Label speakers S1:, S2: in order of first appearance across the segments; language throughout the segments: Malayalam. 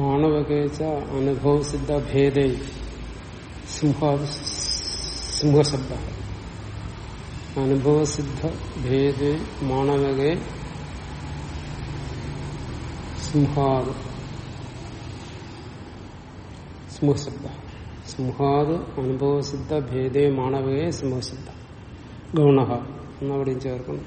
S1: മാണവകേച്ച അനുഭവസിദ്ധ ഭേദേ സിംഹാദ് സിംഹശബ്ദ അനുഭവസിദ്ധ ഭേദേ മാണവകേ സിംഹാദ് സിംഹശബ്ദ സിംഹാദ് അനുഭവസിദ്ധ ഭേദേ മാണവകേ സിംഹശബ്ദ ഗൗണ എന്നവിടെയും ചേർക്കണം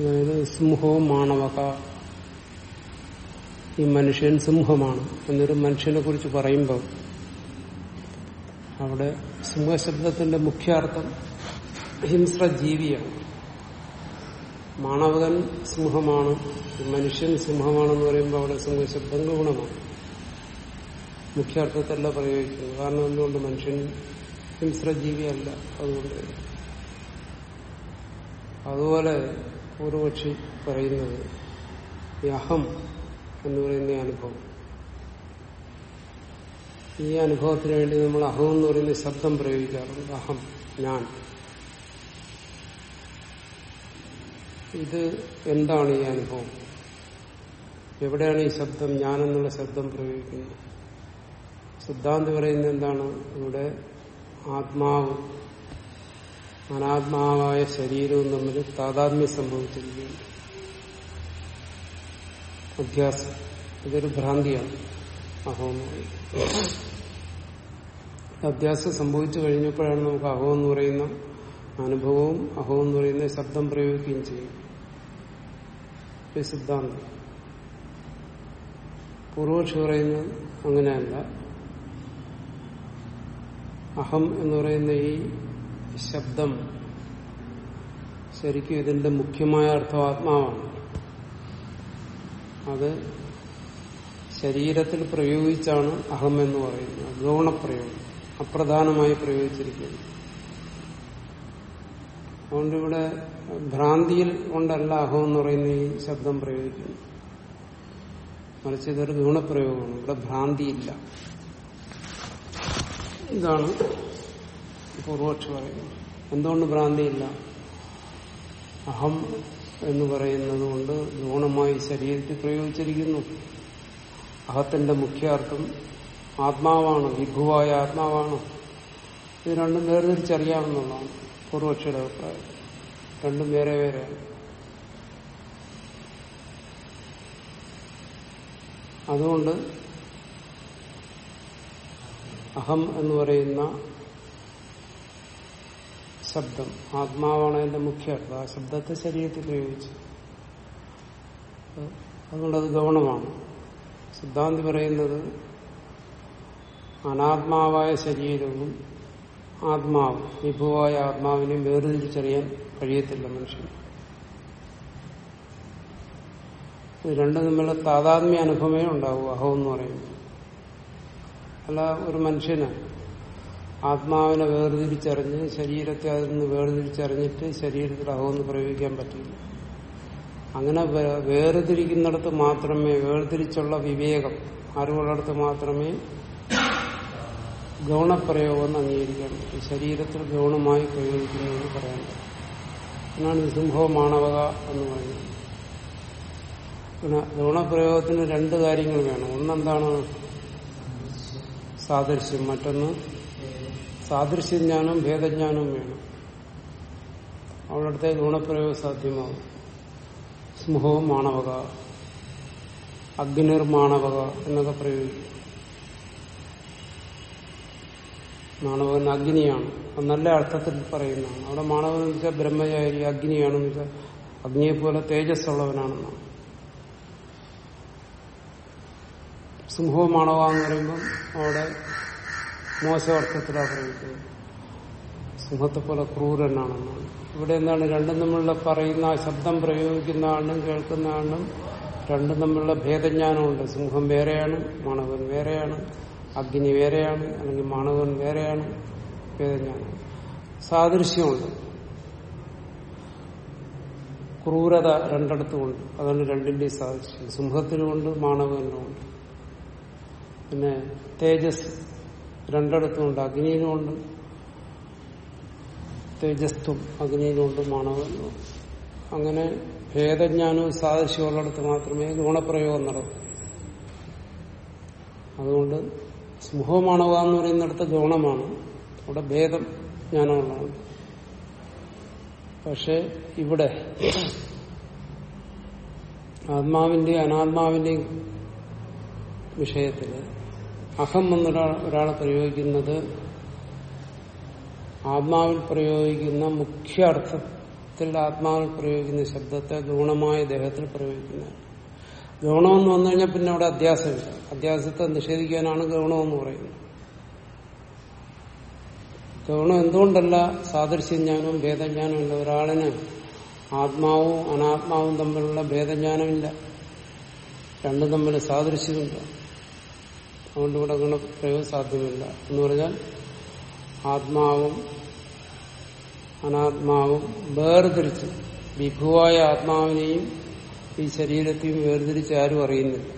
S1: അതായത് സിംഹോ മാണവക ഈ മനുഷ്യൻ സിംഹമാണ്. എന്നൊരു മനുഷ്യനെ കുറിച്ച് പറയുമ്പോൾ അവിടെ സിംഹശബ്ദത്തിന്റെ മുഖ്യാർത്ഥം ഹിംസ്ര ജീവിയാണ് മാണവകൻ സിംഹമാണ് മനുഷ്യൻ സിംഹമാണെന്ന് പറയുമ്പോൾ അവിടെ സിംഹശബ്ദം ഗുണമാണ്. മുഖ്യാർത്ഥത്തല്ല പ്രയോഗിക്കുന്നത്. കാരണം എന്തുകൊണ്ട് മനുഷ്യൻ ഹിംസ്ര ജീവിയല്ല അതുകൊണ്ട്. അതുപോലെ പൂർവപക്ഷി പറയുന്നത്. ഈ അഹം എന്ന് പറയുന്ന അനുഭവം. ഈ അനുഭവത്തിന് വേണ്ടി നമ്മൾ അഹം എന്ന് പറയുന്ന ശബ്ദം പ്രയോഗിക്കാറുണ്ട്. അഹം ഞാൻ. ഇത് എന്താണ് ഈ അനുഭവം? എവിടെയാണ് ഈ ശബ്ദം ഞാൻ എന്നുള്ള ശബ്ദം പ്രയോഗിക്കുന്നത്? സിദ്ധാന്തി പറയുന്നത് എന്താണ്? ഇവിടെ ആത്മാവ് അനാത്മാവായ ശരീരവും തമ്മിൽ താതാത്മ്യം സംഭവിച്ചിരിക്കുകയാണ്. അധ്യാസം ഇതൊരു ഭ്രാന്തിയാണ്. അഹോ എന്ന് പറയുന്നത്. അധ്യാസം സംഭവിച്ചു കഴിഞ്ഞപ്പോഴാണ് നമുക്ക് അഹോ എന്ന് പറയുന്ന അനുഭവവും അഹോ എന്ന് പറയുന്ന ശബ്ദം പ്രയോഗിക്കുകയും ചെയ്യും. സിദ്ധാന്തം. പൂർവക്ഷി പറയുന്നത് അങ്ങനെയല്ല. അഹം എന്ന് പറയുന്ന ഈ ശബ്ദം. ശരിക്കും ഇതിന്റെ മുഖ്യമായ അർത്ഥം ആത്മാവാണ് അത് ശരീരത്തിൽ പ്രയോഗിച്ചാണ് അഹം എന്ന് പറയുന്നത്. ഗൗണപ്രയോഗം അപ്രധാനമായി പ്രയോഗിച്ചിരിക്കുന്നത് അതുകൊണ്ട് ഇവിടെ ഭ്രാന്തിയിൽ കൊണ്ടല്ല അഹം എന്ന് പറയുന്ന ഈ ശബ്ദം പ്രയോഗിക്കുന്നു മറിച്ച് ഇതൊരു ഗുണപ്രയോഗമാണ് ഇവിടെ ഭ്രാന്തിയില്ല. ഇതാണ് പൂർവക്ഷ പറയുന്നു എന്തുകൊണ്ട് ഭ്രാന്തിയില്ല? അഹം എന്ന് പറയുന്നത് കൊണ്ട് ഗുണമായി ശരീരത്തിൽ പ്രയോഗിച്ചിരിക്കുന്നു. അഹത്തിന്റെ മുഖ്യാർത്ഥം ആത്മാവാണ് വിഭുവായ ആത്മാവാണ്. ഇത് രണ്ടും വേർതിരിച്ചറിയാവുന്നതാണ് പൂർവക്ഷിയുടെ അഭിപ്രായം. രണ്ടും വേറെ വേറെയാണ് അതുകൊണ്ട് അഹം എന്ന് പറയുന്ന ശബ്ദം. ആത്മാവാണ് അതിന്റെ മുഖ്യാർത്ഥം. ആ ശബ്ദത്തെ ശരീരത്തിൽ ഉപയോഗിച്ച്. അതുകൊണ്ടത് ഗൗണമാണ്. സിദ്ധാന്തി പറയുന്നത് അനാത്മാവായ ശരീരവും ആത്മാവ് വിഭുവായ ആത്മാവിനെയും വേർതിരിച്ചറിയാൻ കഴിയത്തില്ല മനുഷ്യൻ രണ്ടും തമ്മിലുള്ള താതാത്മ്യ അനുഭവമേ ഉണ്ടാവൂ അഹോ എന്ന് പറയുന്നു അല്ല ഒരു മനുഷ്യന് ആത്മാവിനെ വേർതിരിച്ചറിഞ്ഞ് ശരീരത്തെ അതിൽ നിന്ന് വേർതിരിച്ചറിഞ്ഞിട്ട് ശരീരത്തിൽ അഹമെന്ന് പ്രയോഗിക്കാൻ പറ്റില്ല. അങ്ങനെ വേർതിരിക്കുന്നിടത്ത് മാത്രമേ വേർതിരിച്ചുള്ള വിവേകം അറിവുള്ളിടത്ത് മാത്രമേ ഗൗണപ്രയോഗം അംഗീകരിക്കാൻ പറ്റും. ശരീരത്തിൽ ഗൗണമായി പ്രയോഗിക്കുന്നു എന്ന് പറയാൻ പറ്റും. എന്നാണ് സിംഹോ മാണവക എന്ന് പറയുന്നത്. പിന്നെ ഗൗണപ്രയോഗത്തിന് രണ്ട് കാര്യങ്ങൾ വേണം. ഒന്നെന്താണ് സാദൃശ്യം മറ്റൊന്ന് സാദൃശ്യജ്ഞാനം ഭേദജ്ഞാനം വേണം. അവിടത്തെ ഗുണപ്രയോഗം സാധ്യമാകും സ്മുഹവും മാണവക അഗ്നിർമാണവക എന്നൊക്കെ പ്രയോഗിക്കും. മാണവകൻ അഗ്നിയാണ്. അത് നല്ല അർത്ഥത്തിൽ പറയുന്നതാണ്. അവിടെ മാണവൻ എന്ന് വെച്ചാൽ ബ്രഹ്മചാരി അഗ്നിയാണെന്ന് വെച്ചാൽ അഗ്നിയെ പോലെ തേജസ്സുള്ളവനാണെന്നാണ്. സിംഹവും മാണവ എന്ന് പറയുമ്പം അവിടെ മോശമർത്ഥത്തിലാണ് പ്രയോഗിക്കുന്നത് സിംഹത്തെ പോലെ ക്രൂരനാണെന്നാണ് ഇവിടെ എന്താണ് രണ്ടും തമ്മിലുള്ള പറയുന്ന ആ ശബ്ദം പ്രയോഗിക്കുന്ന ആളും കേൾക്കുന്ന ആളും രണ്ടും തമ്മിലുള്ള ഭേദജ്ഞാനമുണ്ട്. സിംഹം വേറെയാണ് മാണവൻ വേറെയാണ് അഗ്നി വേറെയാണ് അല്ലെങ്കിൽ മാണവൻ വേറെയാണ് ഭേദജ്ഞാനം. സാദൃശ്യമുണ്ട്. ക്രൂരത രണ്ടിടത്തുമുണ്ട്. അതാണ് രണ്ടിന്റെ സാദൃശ്യം. സിംഹത്തിനുമുണ്ട് മാണവനുമുണ്ട്. പിന്നെ തേജസ് രണ്ടിടത്തുമുണ്ട് അഗ്നിയിലുമുണ്ട് തേജസ്തും അഗ്നിയിലുമുണ്ട് മാണവെന്നും അങ്ങനെ ഭേദജ്ഞാനവും സാദൃശ്യമുള്ളിടത്ത് മാത്രമേ ഗുണപ്രയോഗം നടക്കൂ. അതുകൊണ്ട് സ്മുഹമാണവ എന്ന് പറയുന്നിടത്ത് ഗുണമാണ്. അവിടെ ഭേദം ജ്ഞാനമുള്ളതാണ്. പക്ഷെ ഇവിടെ ആത്മാവിന്റെയും അനാത്മാവിന്റെയും വിഷയത്തിൽ അഹം എന്നൊരാൾ ഒരാളെ പ്രയോഗിക്കുന്നത് ആത്മാവിൽ പ്രയോഗിക്കുന്ന മുഖ്യ അർത്ഥത്തിൽ ആത്മാവിൽ പ്രയോഗിക്കുന്ന ശബ്ദത്തെ ഗുണമായ ദേഹത്തിൽ പ്രയോഗിക്കുന്ന ഗൗണമെന്ന് വന്നു കഴിഞ്ഞാൽ പിന്നെ അവിടെ അധ്യാസമില്ല അധ്യാസത്തെ നിഷേധിക്കാനാണ് ഗൗണമെന്ന് പറയുന്നത്. ഗൗണം എന്തുകൊണ്ടല്ല സാദൃശ്യജ്ഞാനവും ഭേദജ്ഞാനവും ഇല്ല? ഒരാളിന് ആത്മാവും അനാത്മാവും തമ്മിലുള്ള ഭേദജ്ഞാനമില്ല രണ്ടും തമ്മിൽ സാദൃശ്യമില്ല അതുകൊണ്ട് ഇവിടെ ഗുണപ്രയോഗം സാധ്യമല്ല. എന്ന് പറഞ്ഞാൽ ആത്മാവും അനാത്മാവും വേർതിരിച്ച് വിഭുവായ ആത്മാവിനെയും ഈ ശരീരത്തെയും വേർതിരിച്ച് ആരും അറിയുന്നില്ല.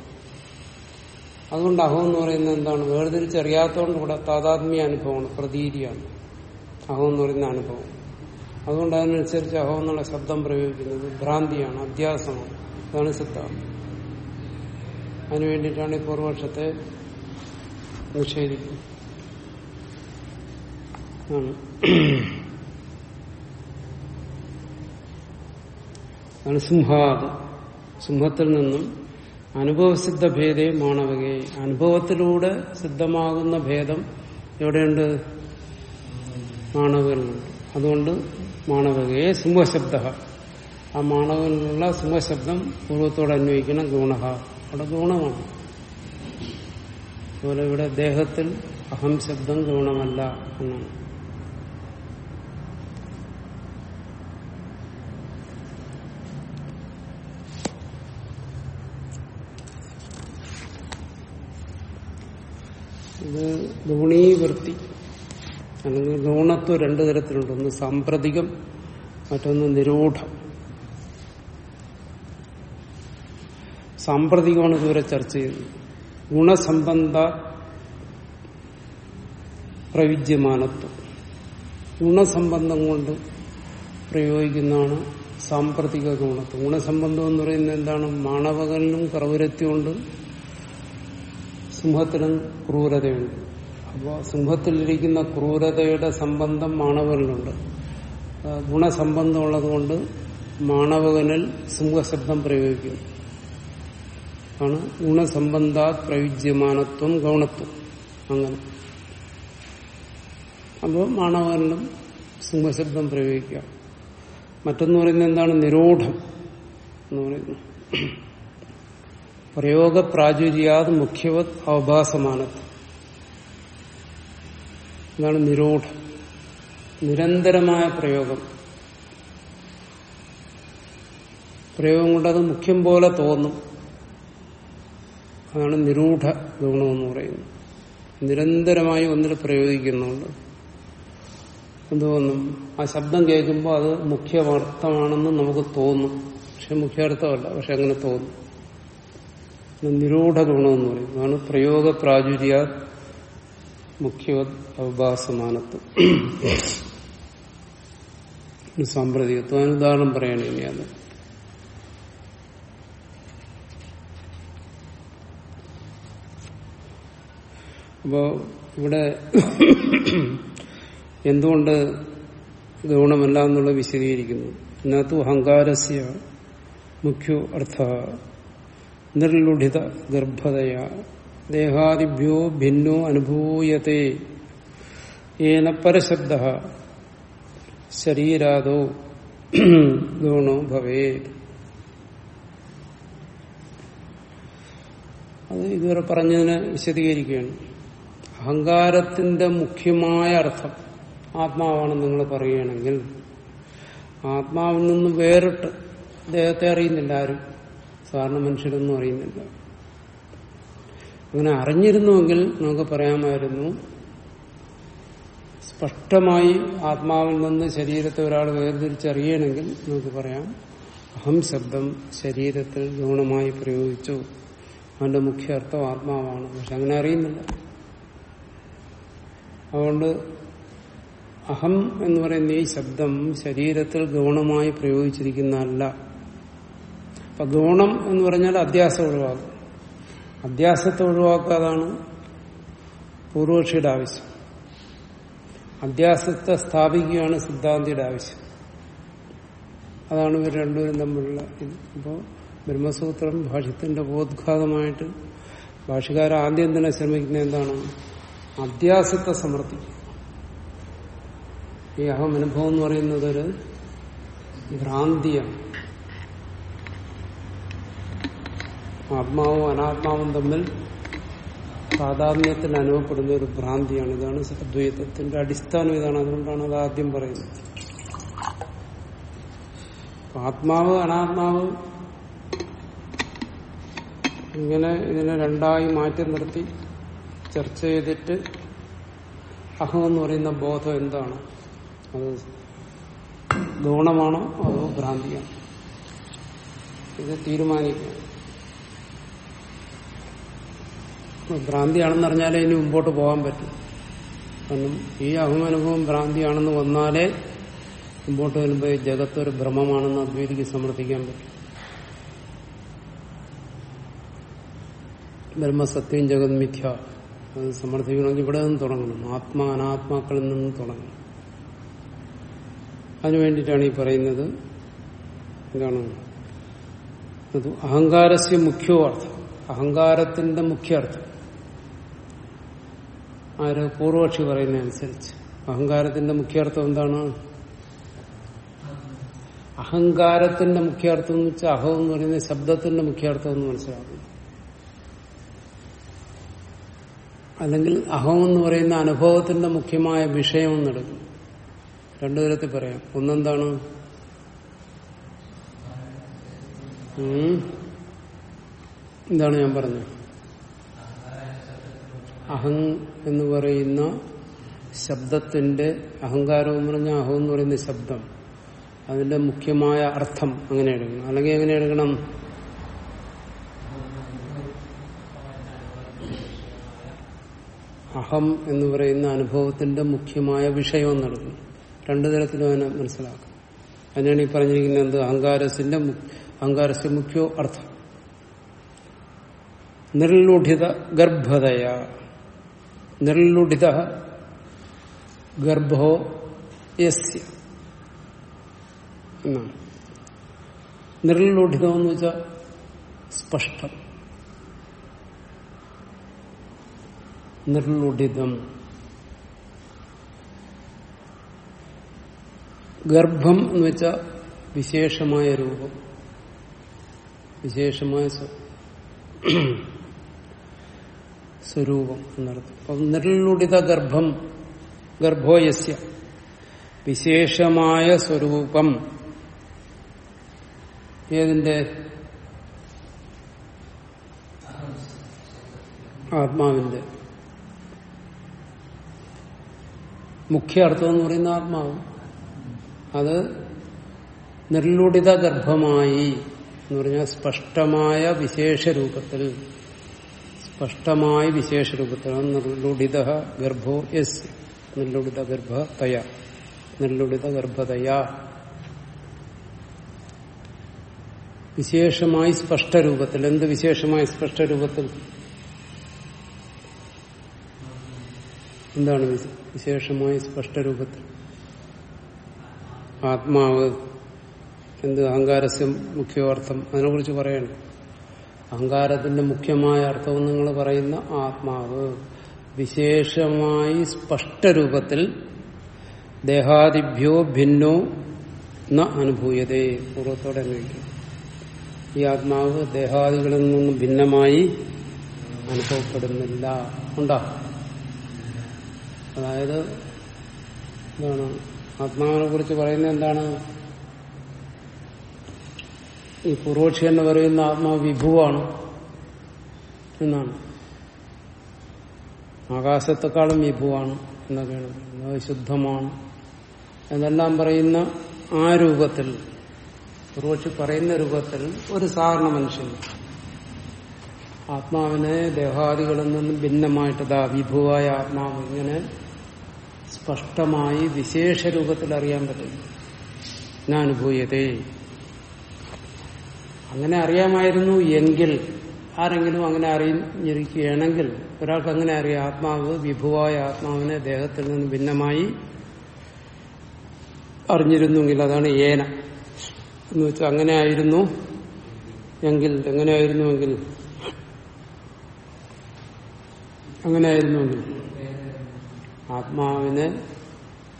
S1: അതുകൊണ്ട് അഹം എന്ന് പറയുന്നത് എന്താണ്? വേർതിരിച്ചറിയാത്തതുകൊണ്ട് ഇവിടെ താതാത്മ്യ അനുഭവമാണ് പ്രതീതിയാണ്. അഹം എന്ന് പറയുന്ന അനുഭവം. അതുകൊണ്ട് അതിനനുസരിച്ച് അഹം എന്നുള്ള ശബ്ദം പ്രയോഗിക്കുന്നത് ഭ്രാന്തിയാണ് അധ്യാസമാണ്. അതാണ് സിദ്ധാന്തം. അതിനു വേണ്ടിയിട്ടാണ് ഈ പൂർവപക്ഷത്തെ അതാണ് സിംഹാദ്. സിംഹത്തിൽ നിന്നും അനുഭവസിദ്ധ ഭേദേ മാണവകെ. അനുഭവത്തിലൂടെ സിദ്ധമാകുന്ന ഭേദം എവിടെയുണ്ട്? മാണവനിലുണ്ട് അതുകൊണ്ട് മാണവകയെ സിംഹശബ്ദ. ആ മാണവനിലുള്ള സിംഹശബ്ദം പൂർവത്തോട് അന്വയിക്കണം ഗുണഹ. അവിടെ ഗുണമാണ്. അതുപോലെ ഇവിടെ ദേഹത്തിൽ അഹം ശബ്ദം ഗുണമല്ല എന്നാണ്. ഇത് ഗുണീവൃത്തി അല്ലെങ്കിൽ ഗൗണത്വം രണ്ടു തരത്തിലുണ്ട്. ഒന്ന് സാമ്പ്രതികം മറ്റൊന്ന് നിരൂഢം. സാമ്പ്രതികമാണ് ഇതുവരെ ചർച്ച ചെയ്തത് ഗുണസംബന്ധ പ്രവിദ്യമാനത്വം. ഗുണസംബന്ധം കൊണ്ട് പ്രയോഗിക്കുന്നതാണ് സാമ്പ്രതിക ഗുണത്വം. ഗുണസംബന്ധം എന്ന് പറയുന്നത് എന്താണ്? മാണവകലിനും കറവുരത്വമുണ്ട് സിംഹത്തിനും ക്രൂരതയുണ്ട്. അപ്പോൾ സിംഹത്തിലിരിക്കുന്ന ക്രൂരതയുടെ സംബന്ധം മാണവനിലുണ്ട് ഗുണസംബന്ധമുള്ളതുകൊണ്ട് മാണവകനിൽ സിംഹശബ്ദം പ്രയോഗിക്കും. ആണ്. ഗുണസംബന്ധ പ്രയുജ്യമാനത്വം ഗൗണത്വം. അങ്ങനെ. അപ്പോൾ മാണവനിലും സിംഹശബ്ദം പ്രയോഗിക്കാം മറ്റൊന്ന് പറയുന്നത് എന്താണ്? നിരോധം എന്ന് പറയുന്നത് പ്രയോഗ പ്രാചുര്യാത് മുഖ്യവത് അവഭാസമാനത്വം ഇതാണ് നിരോധം. നിരന്തരമായ പ്രയോഗം. പ്രയോഗം കൊണ്ട് അത് മുഖ്യം പോലെ തോന്നും. അതാണ് നിരൂഢ ഗുണമെന്ന് പറയുന്നത്. നിരന്തരമായി ഒന്നിൽ പ്രയോഗിക്കുന്നുണ്ട്. എന്തോന്നും ആ ശബ്ദം കേൾക്കുമ്പോൾ അത് മുഖ്യമർത്ഥമാണെന്ന് നമുക്ക് തോന്നും. പക്ഷെ മുഖ്യാർത്ഥമല്ല പക്ഷെ അങ്ങനെ തോന്നും. നിരൂഢ ഗുണമെന്ന് പറയും അതാണ് പ്രയോഗ പ്രാചുര്യ മുഖ്യ അവഭാസമാനത്വം സാമ്പ്രതികത്വം. ഉദാഹരണം പറയണേ ഇനി അത്. അപ്പോ ഇവിടെ എന്തുകൊണ്ട് ഗൗണമല്ല എന്നുള്ളത് വിശദീകരിക്കുന്നു. ഇന്നത്തു അഹങ്കാരസ്യ മുഖ്യ അർത്ഥ നിർലുഢിത ഗർഭതയ ദേഹാദിഭ്യോ ഭിന്നോ അനുഭൂയത്തെ ഏന പരശബ്ദ ശരീരാദോ ഗൗണോ ഭവേ അത് ഇതുവരെ പറഞ്ഞതിനെ വിശദീകരിക്കുകയാണ്. അഹങ്കാരത്തിന്റെ മുഖ്യമായ അർത്ഥം ആത്മാവാണെന്ന് നിങ്ങൾ പറയുകയാണെങ്കിൽ ആത്മാവിൽ നിന്ന് വേറിട്ട് ദേഹത്തെ അറിയുന്നില്ല ആരും. സാധാരണ മനുഷ്യരൊന്നും അറിയുന്നില്ല. അങ്ങനെ അറിഞ്ഞിരുന്നുവെങ്കിൽ നമുക്ക് പറയാമായിരുന്നു സ്പഷ്ടമായി ആത്മാവിൽ നിന്ന് ശരീരത്തെ ഒരാൾ വേർതിരിച്ചറിയണമെങ്കിൽ നമുക്ക് പറയാം അഹം ശബ്ദം ശരീരത്തിൽ ഗുണമായി പ്രയോഗിച്ചു. അവന്റെ മുഖ്യ അർത്ഥം ആത്മാവാണ്. പക്ഷെ അങ്ങനെ അറിയുന്നില്ല. അതുകൊണ്ട് അഹം എന്ന് പറയുന്ന ഈ ശബ്ദം ശരീരത്തിൽ ഗൗണമായി പ്രയോഗിച്ചിരിക്കുന്നതല്ല. അപ്പൊ ഗൗണം എന്ന് പറഞ്ഞാൽ അധ്യാസം ഒഴിവാക്കും. അധ്യാസത്തെ ഒഴിവാക്കാതാണ് പൂർവക്ഷിയുടെ ആവശ്യം. അധ്യാസത്തെ സ്ഥാപിക്കുകയാണ് സിദ്ധാന്തിയുടെ ആവശ്യം. അതാണ് ഇവർ രണ്ടുപേരും തമ്മിലുള്ള ഇത്. ഇപ്പോൾ ബ്രഹ്മസൂത്രം ഭാഷ്യത്തിന്റെ ബോദ്ഘാതമായിട്ട് ഭാഷകാരൻ ആദ്യം തന്നെ ശ്രമിക്കുന്ന എന്താണ്? അധ്യാസത്തെ സമർത്ഥിക്കും ഈ അഹം അനുഭവം എന്ന് പറയുന്നത് ഒരു ഭ്രാന്തിയാണ്. ആത്മാവും അനാത്മാവും തമ്മിൽ സാധാരണത്തിൽ അനുഭവപ്പെടുന്ന ഒരു ഭ്രാന്തിയാണ്. ഇതാണ് അദ്വൈതത്തിന്റെ അടിസ്ഥാനം. ഇതാണ് അതുകൊണ്ടാണ് അത് ആദ്യം പറയുന്നത്. ആത്മാവ് അനാത്മാവ് ഇങ്ങനെ ഇതിനെ രണ്ടായി മാറ്റി നിർത്തി. ചർച്ച ചെയ്തിട്ട് അഹം എന്ന് പറയുന്ന ബോധം എന്താണ്? അത് ഗുണമാണോ അതോ ഭ്രാന്തിയാണോ? ഇത് തീരുമാനിക്കുക ഭ്രാന്തിയാണെന്ന് അറിഞ്ഞാലേ ഇനി മുമ്പോട്ട് പോകാൻ പറ്റും. കാരണം ഈ അഹമനുഭവം ഭ്രാന്തിയാണെന്ന് വന്നാലേ മുമ്പോട്ട് വരുമ്പോൾ ജഗത്ത് ഒരു ഭ്രമമാണെന്ന് അദ്വൈതിക്ക് സമർത്ഥിക്കാൻ പറ്റും. ബ്രഹ്മസത്യം ജഗത് മിഥ്യ. അത് സമർത്ഥിക്കണമെങ്കിൽ ഇവിടെ നിന്ന് തുടങ്ങണം. ആത്മാ അനാത്മാക്കളിൽ നിന്ന് തുടങ്ങണം. അതിനുവേണ്ടിയിട്ടാണ് ഈ പറയുന്നത്. എന്താണ് അഹങ്കാരസ്യ മുഖ്യോ അർത്ഥം അഹങ്കാരത്തിന്റെ മുഖ്യാർത്ഥം. ആര് പൂർവക്ഷി അനുസരിച്ച്. അഹങ്കാരത്തിന്റെ മുഖ്യാർത്ഥം എന്താണ്? അഹങ്കാരത്തിന്റെ മുഖ്യാർത്ഥം എന്ന് വെച്ചാൽ അഹം എന്ന് പറയുന്നത് ശബ്ദത്തിന്റെ മുഖ്യാർത്ഥം എന്ന് മനസ്സിലാക്കുന്നു. അല്ലെങ്കിൽ അഹം എന്ന് പറയുന്ന അനുഭവത്തിന്റെ മുഖ്യമായ വിഷയം എന്നെടുക്കും രണ്ടു തരത്തിൽ പറയാം. ഒന്നെന്താണ്. എന്താണ് ഞാൻ പറഞ്ഞത്. അഹം എന്ന് പറയുന്ന ശബ്ദത്തിന്റെ അഹങ്കാരം എന്ന് അഹം എന്ന് പറയുന്ന ശബ്ദം. അതിന്റെ മുഖ്യമായ അർത്ഥം അങ്ങനെ എടുക്കണം. അല്ലെങ്കിൽ എങ്ങനെ എടുക്കണം? അഹം എന്ന് പറയുന്ന അനുഭവത്തിന്റെ മുഖ്യമായ വിഷയം നടക്കുന്നു രണ്ടു തരത്തിലും അതിനെ മനസ്സിലാക്കാം. അതിനാണ് ഈ പറഞ്ഞിരിക്കുന്നത് എന്ത്? അഹങ്കാരസിന്റെ അഹങ്കാരസ്യ മുഖ്യോ അർത്ഥം? നിർലുഠിത ഗർഭതയ. നിർലുഠിത ഗർഭോ യസ്യ. എന്നാണ്. നിർലുഠിതം എന്ന് വെച്ചാൽ സ്പഷ്ടം. നിർലുഠിതം ഗർഭം എന്ന് വെച്ചാൽ വിശേഷമായ രൂപം. വിശേഷമായ സ്വ- സ്വരൂപം എന്നർത്ഥം. അപ്പം നിർലുഡിത ഗർഭം ഗർഭോയസ്യ വിശേഷമായ സ്വരൂപം. ഏതിന്റെ? ആത്മാവിന്റെ. മുഖ്യ അർത്ഥം എന്ന് പറയുന്ന ആത്മാവ്. അത് നിർലുടിത ഗർഭമായി എന്ന് പറഞ്ഞാൽ സ്പഷ്ടമായ വിശേഷരൂപത്തിൽ സ്പഷ്ടമായ വിശേഷ രൂപത്തിൽ നിർലുടിത ഗർഭോ എസ് നിർലുടിത ഗർഭ തയ നിർലുടിത ഗർഭതയ വിശേഷമായി സ്പഷ്ടരൂപത്തിൽ. എന്ത് വിശേഷമായി സ്പഷ്ട എന്താണ് വിശേഷമായി വിശേഷമായ സ്പഷ്ട രൂപത്തിൽ ആത്മാവ് എന്ത് അഹങ്കാരസ്യം മുഖ്യാർത്ഥം അതിനെക്കുറിച്ച് പറയണം. അഹങ്കാരത്തിന്റെ മുഖ്യമായ അർത്ഥം നിങ്ങൾ പറയുന്ന ആത്മാവ്. വിശേഷമായി സ്പഷ്ടരൂപത്തിൽ ദേഹാദിഭ്യോ ഭിന്നോ ന അനുഭൂയതേ. പൂർവത്തോടെ വേണ്ടി ഈ ആത്മാവ് ദേഹാദികളിൽ നിന്നും ഭിന്നമായി അനുഭവപ്പെടുന്നില്ല. ഉണ്ടോ? അതായത് എന്താണ്? ആത്മാവിനെ കുറിച്ച് പറയുന്നത് എന്താണ്? ഈ പുറോക്ഷി എന്ന് പറയുന്ന ആത്മാവ് വിഭുവാണ് എന്നാണ്. ആകാശത്തെക്കാളും വിഭുവാണ് എന്നൊക്കെയാണ്. ശുദ്ധമാണ്. എന്നെല്ലാം പറയുന്ന ആ രൂപത്തിൽ പുറോക്ഷി പറയുന്ന രൂപത്തിൽ ഒരു സാധാരണ മനുഷ്യൻ ആത്മാവിനെ ദേഹാദികളിൽ നിന്നും ഭിന്നമായിട്ട് ദാ വിഭുവായ ആത്മാവ് ഇങ്ങനെ സ്പഷ്ടമായി വിശേഷ രൂപത്തിൽ അറിയാൻ പറ്റും. ഞാൻ അനുഭൂയതേ അങ്ങനെ അറിയാമായിരുന്നു എങ്കിൽ ആരെങ്കിലും അങ്ങനെ അറിഞ്ഞിരിക്കുകയാണെങ്കിൽ ഒരാൾക്ക് അങ്ങനെ അറിയാം. ആത്മാവ് വിഭുവായ ആത്മാവിനെ ദേഹത്തിൽ നിന്ന് ഭിന്നമായി അറിഞ്ഞിരുന്നുവെങ്കിൽ അതാണ് ഏന. എന്ന് വെച്ചാൽ അങ്ങനെ ആയിരുന്നു എങ്കിൽ എങ്ങനെയായിരുന്നുവെങ്കിൽ അങ്ങനെയായിരുന്നുവെങ്കിൽ ആത്മാവിനെ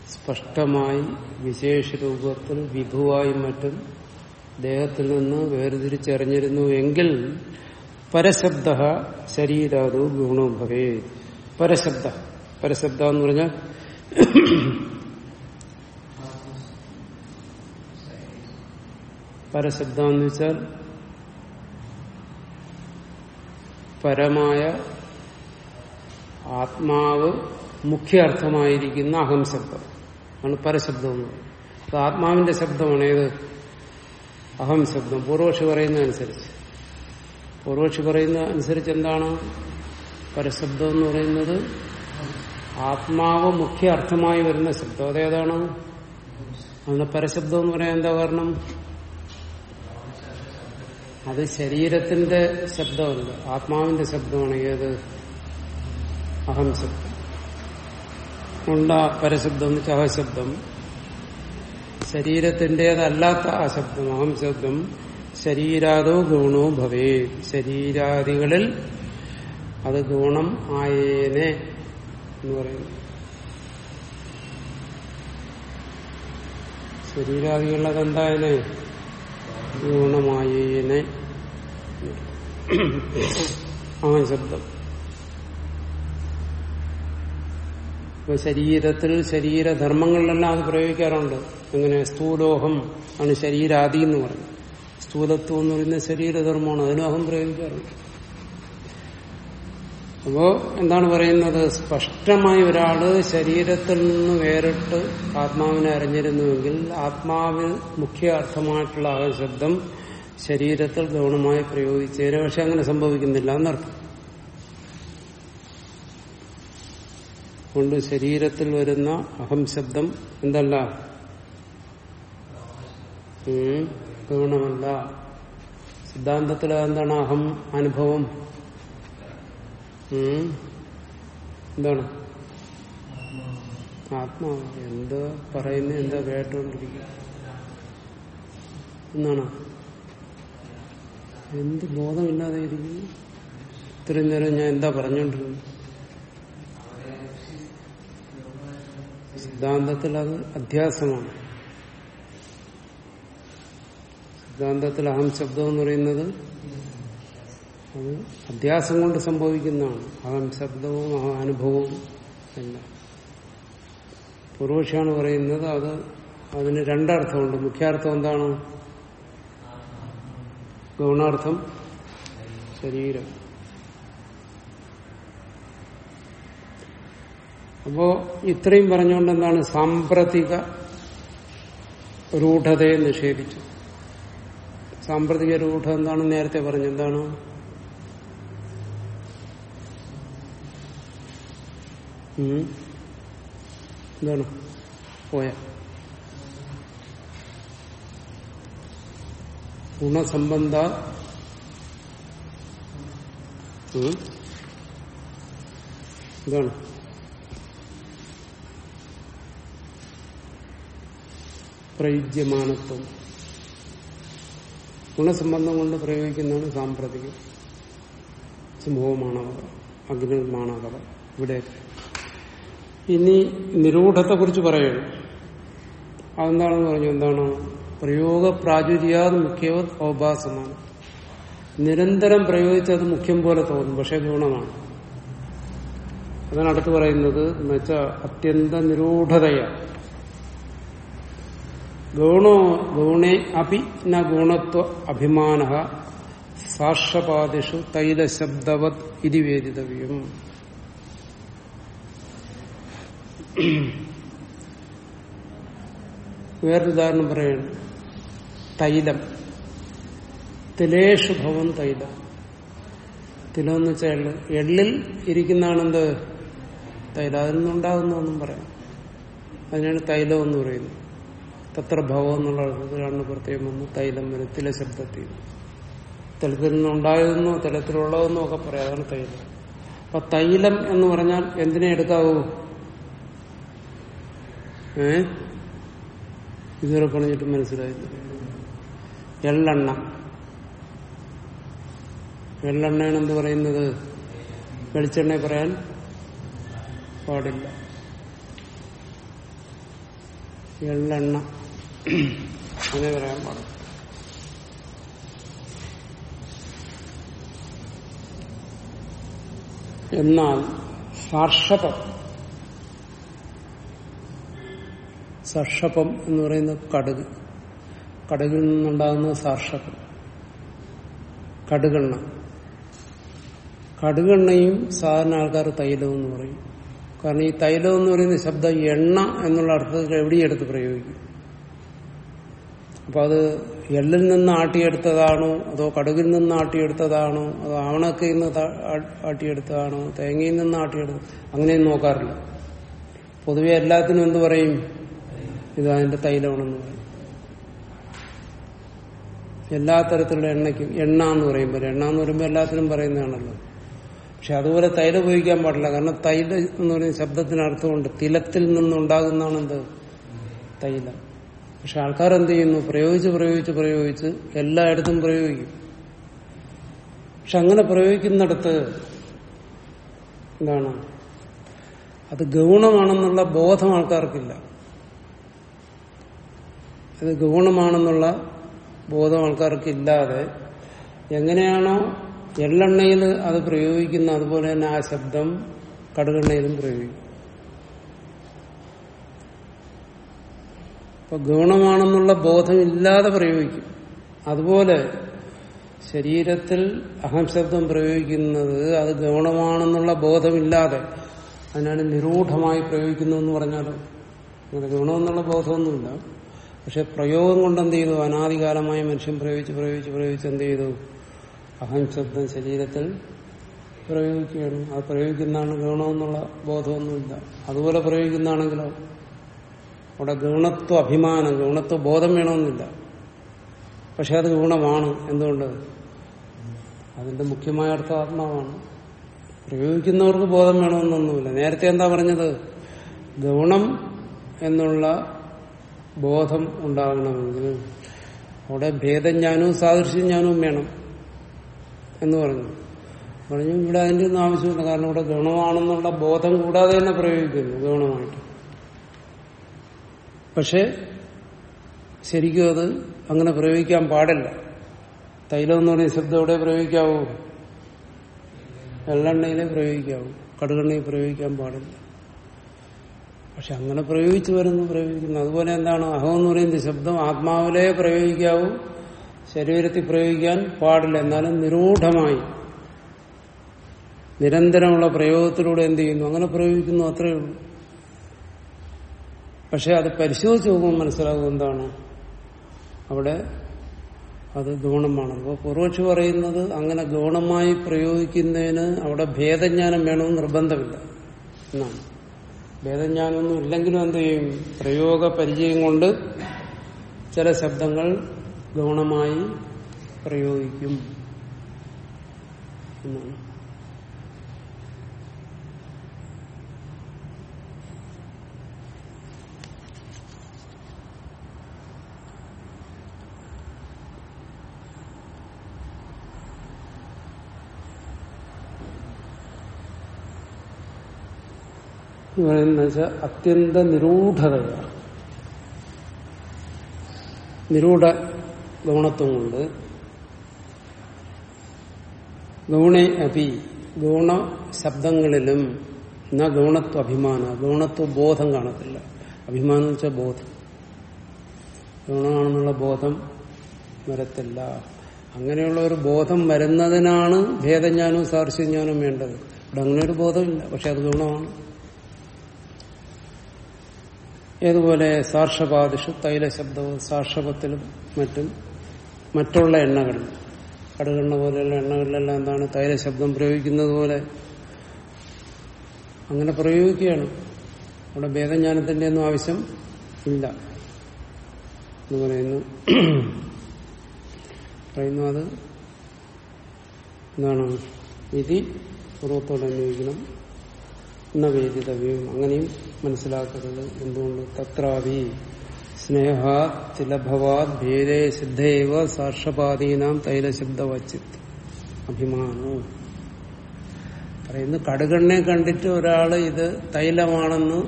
S1: സ്പഷ്ടമായി വിശേഷ രൂപത്തിൽ വിഭുവായും മറ്റും ദേഹത്തിൽ നിന്ന് വേർതിരിച്ചറിഞ്ഞിരുന്നു എങ്കിൽ പരശബ്ദ ശരീരാതു ഗുണോ ഭവേ പരശബ്ദ. പരശബ്ദ എന്ന് പറഞ്ഞാൽ പരശബ്ദ എന്ന് വെച്ചാൽ പരമായ ആത്മാവ് മുഖ്യാർത്ഥമായിരിക്കുന്ന അഹം ശബ്ദം ആണ് പരശബ്ദം അത് ആത്മാവിന്റെ ശബ്ദമാണ് ഏത്? അഹം ശബ്ദം പൂർവക്ഷി പറയുന്ന അനുസരിച്ച്. പൂർവക്ഷി പറയുന്ന അനുസരിച്ച് എന്താണ്? പരശബ്ദം എന്ന് പറയുന്നത് ആത്മാവ് മുഖ്യ അർത്ഥമായി വരുന്ന ശബ്ദം. അതേതാണ്? അതിന് പരശബ്ദം എന്ന് പറയാൻ എന്താ കാരണം? അത് ശരീരത്തിന്റെ ശബ്ദമല്ല. ആത്മാവിന്റെ ശബ്ദമാണ് ഏത്? അഹം ശബ്ദം ഉണ്ട പരശബ്ദം അഹശബ്ദം ശരീരത്തിന്റേതല്ലാത്ത ആ ശബ്ദം അഹം ശബ്ദം ശരീരാദോ ഗുണോ ഭവേ ശരീരാദികളിൽ അത് ഗുണം ആയേനെ എന്ന് പറയുന്നു. ശരീരാദികളിൽ അതെന്തായനെ? ഗുണമായേനെ. അഹം ശബ്ദം. ഇപ്പൊ ശരീരത്തിൽ ശരീരധർമ്മങ്ങളിലെല്ലാം അത് പ്രയോഗിക്കാറുണ്ട്. എങ്ങനെ സ്ഥൂലോഹം ആണ് ശരീരാദി എന്ന് പറയും സ്ഥൂലത്വം എന്ന് പറയുന്നത് ശരീരധർമ്മമാണ് അതിനും അഹം പ്രയോഗിക്കാറുണ്ട്. അപ്പോ എന്താണ് പറയുന്നത്? സ്പഷ്ടമായി ഒരാൾ ശരീരത്തിൽ നിന്ന് വേറിട്ട് ആത്മാവിനെ അറിഞ്ഞിരുന്നുവെങ്കിൽ ആത്മാവിൽ മുഖ്യ അർത്ഥമായിട്ടുള്ള ആ ശബ്ദം ശരീരത്തിൽ ഗൗണമായി പ്രയോഗിച്ചേരെ പക്ഷെ അങ്ങനെ സംഭവിക്കുന്നില്ല എന്നർത്ഥം. കൊണ്ട് ശരീരത്തിൽ വരുന്ന അഹം ശബ്ദം എന്തല്ല? ഗൗണമല്ല. സിദ്ധാന്തത്തിൽ എന്താണ് അഹം അനുഭവം? എന്താണ്? ആത്മാവ് എന്ത് പറയുന്നത് എന്താ കേട്ടുകൊണ്ടിരിക്കുക എന്നാണ്? എന്ത് ബോധമില്ലാതെ ഇരിക്കുന്നു? ഇത്രയും നേരം ഞാൻ എന്താ പറഞ്ഞോണ്ടിരുന്നത്? സിദ്ധാന്തത്തിൽ അത് അധ്യാസമാണ്. സിദ്ധാന്തത്തിൽ അഹം ശബ്ദം എന്ന് പറയുന്നത് അത് അധ്യാസം കൊണ്ട് സംഭവിക്കുന്നതാണ്. അഹം ശബ്ദവും അഹം അനുഭവവും എല്ലാം. പൂർവക്ഷാണ് പറയുന്നത് അത് അതിന് രണ്ടർത്ഥമുണ്ട്. മുഖ്യാർത്ഥം എന്താണ്? ഗൗണാർത്ഥം ശരീരം. അപ്പോ ഇത്രയും പറഞ്ഞുകൊണ്ട് എന്താണ് സാമ്പ്രതിക രൂഢതയെ നിഷേധിച്ചു. സാമ്പ്രതിക രൂഢ എന്താണ്? നേരത്തെ പറഞ്ഞു എന്താണ്. എന്താണ്? പോയ. ഗുണസംബന്ധ. എന്താണ്? പ്രയുജ്യമാനത്വം ഗുണസംബന്ധം കൊണ്ട് പ്രയോഗിക്കുന്നതാണ് സാമ്പ്രതികം. സംഭവമാണവ അഗ്നിമാണവ ഇവിടെ. ഇനി നിരൂഢത്തെ കുറിച്ച് പറയുന്നു അതെന്താണെന്ന് പറഞ്ഞു? എന്താണ്? പ്രയോഗ പ്രാചുര്യാത് മുഖ്യവ അവഭാസമാണ്. നിരന്തരം പ്രയോഗിച്ചത് മുഖ്യം പോലെ തോന്നും പക്ഷെ ഗുണമാണ്. അതാണ് അടുത്ത് പറയുന്നത് എന്നുവെച്ചാൽ അത്യന്ത നിരൂഢതയാണ്. ഗൗണോ ഗൗണേ അപി ന ഗുണത്വ അഭിമാന സാക്ഷപാദിഷു തൈലശബ്ദവത് ഇതി വേദിതവ്യം. വേറൊരുദാഹരണം പറയുന്നു തൈലം. തിലേഷു ഭവൻ തൈലം. തിലം എന്ന് വെച്ചാൽ എള്ള് എള്ളിൽ ഇരിക്കുന്നതാണെന്ത്? തൈലം. അതിൽ നിന്നുണ്ടാകുന്നതെന്നും പറയാം. അതിനാണ് തൈലം എന്ന് പറയുന്നത്. തത്ര ഭവം എന്നുള്ള അർത്ഥത്തിലാണ് പ്രത്യേകം വന്ന്. തൈലം വരും തില ശബ്ദത്തിൽ. തലത്തിൽ നിന്നുണ്ടായതെന്നോ തലത്തിലുള്ളതെന്നോ ഒക്കെ പറയാം. അതാണ് തൈലം. അപ്പൊ തൈലം എന്ന് പറഞ്ഞാൽ എന്തിനെ എടുക്കാവൂ? ഏ? ഇതുവരെ പറഞ്ഞിട്ട് മനസ്സിലായില്ല. എള്ളെണ്ണ. എള്ളെണ്ണയാണ് എന്ത് പറയുന്നത്? വെളിച്ചെണ്ണ പറയാൻ പാടില്ല. എള്ളെണ്ണ. അങ്ങനെ പറയാൻ പാടില്ല എന്നാൽ സാർഷപം സർഷപം എന്ന് പറയുന്ന കടുക്. കടുകിൽ നിന്നുണ്ടാകുന്ന സാർഷപം. കടുകെണ്ണ. കടുകെണ്ണയും സാധാരണ ആൾക്കാർ തൈലം എന്ന് പറയും. കാരണം ഈ തൈലം എന്ന് പറയുന്ന ശബ്ദം എണ്ണ എന്നുള്ള അർത്ഥത്തിൽ എവിടെയും എടുത്ത് പ്രയോഗിക്കും. അപ്പൊ അത് എള്ളിൽ നിന്ന് ആട്ടിയെടുത്തതാണോ? അതോ കടുകിൽ നിന്ന് ആട്ടിയെടുത്തതാണോ? അതോ ആവണക്കയിൽ നിന്ന് ആട്ടിയെടുത്തതാണോ? തേങ്ങയിൽ നിന്ന് ആട്ടിയെടുത്ത അങ്ങനെയും നോക്കാറില്ല. പൊതുവെ എല്ലാത്തിനും എന്ത് പറയും? ഇത് അതിന്റെ തൈലമാണെന്ന് പറയും. എല്ലാ തരത്തിലുള്ള എണ്ണയ്ക്കും എണ്ണ എന്ന് പറയുമ്പോൾ എണ്ണ എന്ന് പറയുമ്പോൾ എല്ലാത്തിനും പറയുന്നതാണല്ലോ. പക്ഷെ അതുപോലെ തൈലം ഉപയോഗിക്കാൻ പാടില്ല. കാരണം തൈല എന്ന് പറയുന്ന ശബ്ദത്തിന് അർത്ഥമുണ്ട്. തിലത്തിൽ നിന്നുണ്ടാകുന്നതാണ് എന്ത് തൈലം. പക്ഷെ ആൾക്കാർ എന്ത് ചെയ്യുന്നു പ്രയോഗിച്ച് പ്രയോഗിച്ച് പ്രയോഗിച്ച് എല്ലായിടത്തും പ്രയോഗിക്കും. പക്ഷെ അങ്ങനെ പ്രയോഗിക്കുന്നിടത്ത് എന്താണ്? അത് ഗൗണമാണെന്നുള്ള ബോധം ആൾക്കാർക്കില്ല. അത് ഗൗണമാണെന്നുള്ള ബോധം ആൾക്കാർക്കില്ലാതെ എങ്ങനെയാണോ എള്ളെണ്ണയിൽ അത് പ്രയോഗിക്കുന്ന അതുപോലെ തന്നെ ആ ശബ്ദം കടുകെണ്ണയിലും പ്രയോഗിക്കും. അപ്പൊ ഗൗണമാണെന്നുള്ള ബോധമില്ലാതെ പ്രയോഗിക്കും. അതുപോലെ ശരീരത്തിൽ അഹം ശബ്ദം പ്രയോഗിക്കുന്നത് അത് ഗൗണമാണെന്നുള്ള ബോധമില്ലാതെ അതിനാണ് നിരൂഢമായി പ്രയോഗിക്കുന്നു എന്ന് പറഞ്ഞാലോ അങ്ങനെ ഗുണമെന്നുള്ള ബോധമൊന്നുമില്ല. പക്ഷെ പ്രയോഗം കൊണ്ട് എന്ത് ചെയ്തു? അനാദികാലമായി മനുഷ്യൻ പ്രയോഗിച്ച് പ്രയോഗിച്ച് പ്രയോഗിച്ച് എന്ത് ചെയ്തു? അഹം ശബ്ദം ശരീരത്തിൽ പ്രയോഗിക്കുകയാണ്. അത് പ്രയോഗിക്കുന്നതാണ് ഗുണമെന്നുള്ള ബോധമൊന്നുമില്ല. അതുപോലെ പ്രയോഗിക്കുന്നതാണെങ്കിലോ? അവിടെ ഗുണത്വ അഭിമാനം ഗുണത്വ ബോധം വേണമെന്നില്ല. പക്ഷെ അത് ഗുണമാണ്. എന്തുകൊണ്ട്? അതിന്റെ മുഖ്യമായ അർത്ഥം ആത്മാവാണ് പ്രയോഗിക്കുന്നവർക്ക് ബോധം വേണമെന്നൊന്നുമില്ല. നേരത്തെ എന്താ പറഞ്ഞത്? ഗുണം എന്നുള്ള ബോധം ഉണ്ടാകണമെങ്കിൽ അവിടെ ഭേദജ്ഞാനവും സാദൃശ്യജ്ഞാനവും വേണം എന്ന് പറഞ്ഞു. പറഞ്ഞു ഇവിടെ അതിന്റെ ഒന്നും ആവശ്യമില്ല. കാരണം ഇവിടെ ഗുണമാണെന്നുള്ള ബോധം കൂടാതെ തന്നെ പ്രയോഗിക്കുന്നു ഗുണമായിട്ട്. പക്ഷെ ശരിക്കും അത് അങ്ങനെ പ്രയോഗിക്കാൻ പാടില്ല. തൈലം എന്ന് പറയുന്ന ശബ്ദം എവിടെ പ്രയോഗിക്കാവൂ? വെള്ളെണ്ണയിലെ പ്രയോഗിക്കാവൂ. കടുകെണ്ണയിൽ പ്രയോഗിക്കാൻ പാടില്ല. പക്ഷെ അങ്ങനെ പ്രയോഗിച്ചു വരുന്നു പ്രയോഗിക്കുന്നു. അതുപോലെ എന്താണ്? അഹം എന്ന് പറയുന്ന ശബ്ദം ആത്മാവിലെ പ്രയോഗിക്കാവൂ. ശരീരത്തിൽ പ്രയോഗിക്കാൻ പാടില്ല. എന്നാലും നിരൂഢമായി നിരന്തരമുള്ള പ്രയോഗത്തിലൂടെ എന്ത് ചെയ്യുന്നു? അങ്ങനെ പ്രയോഗിക്കുന്നു അത്രയേ ഉള്ളൂ. പക്ഷെ അത് പരിശോധിച്ച് നോക്കുമ്പോൾ മനസ്സിലാകും എന്താണ്? അവിടെ അത് ഗുണമാണ്. അപ്പോൾ പൂർവക്ഷി പറയുന്നത് അങ്ങനെ ഗുണമായി പ്രയോഗിക്കുന്നതിന് അവിടെ ഭേദജ്ഞാനം വേണമെന്ന് നിർബന്ധമില്ല എന്നാണ്. ഭേദജ്ഞാനമൊന്നും ഇല്ലെങ്കിലും എന്ത് ചെയ്യും? പ്രയോഗ പരിചയം കൊണ്ട് ചില ശബ്ദങ്ങൾ ഗുണമായി പ്രയോഗിക്കും എന്നാണ്. എന്ന് വെച്ചാൽ അത്യന്ത നിരൂഢതയാണ് നിരൂഢ ഗൗണത്വം കൊണ്ട് ഗൗണേ അപി ഗൗണ ശബ്ദങ്ങളിലും ന ഗൗണത്വ അഭിമാന ഗൗണത്വ ബോധം കാണത്തില്ല. അഭിമാനം എന്ന് ബോധം. ഗുണമാണെന്നുള്ള ബോധം വരത്തില്ല. അങ്ങനെയുള്ള ഒരു ബോധം വരുന്നതിനാണ് ഭേദജ്ഞാനവും സാർശ്യജ്ഞാനവും വേണ്ടത്. ഇവിടെ അങ്ങനെ ഒരു ബോധമില്ല. പക്ഷെ അത് ഗുണമാണ്. ഏതുപോലെ സാർഷപാദിഷു തൈലശബ്ദവും സാർഷപത്തിലും മറ്റും മറ്റുള്ള എണ്ണകളിൽ കടുകെണ്ണ പോലെയുള്ള എണ്ണകളിലെല്ലാം എന്താണ് തൈലശബ്ദം പ്രയോഗിക്കുന്നത് പോലെ അങ്ങനെ പ്രയോഗിക്കുകയാണ്. അവിടെ ഭേദജ്ഞാനത്തിന്റെ ഒന്നും ആവശ്യം ഇല്ല എന്ന് പറയുന്നു. പറയുന്നു അത് എന്താണ്? വിധി പൂർവത്തോടെ അന്വയിക്കണം എന്ന വേദിതവ്യം അങ്ങനെയും മനസ്സിലാക്കരുത് എന്തുകൊണ്ട്? തത്രാവി സ്നേഹ തിലഭവാത് ഭേദേ സിദ്ധേവ സാക്ഷപാതീനാം തൈലശബ്ദവച്ചിത് അഭിമാനവും പറയുന്നു കടുകണ്ണെ കണ്ടിട്ട് ഒരാൾ ഇത് തൈലമാണെന്ന്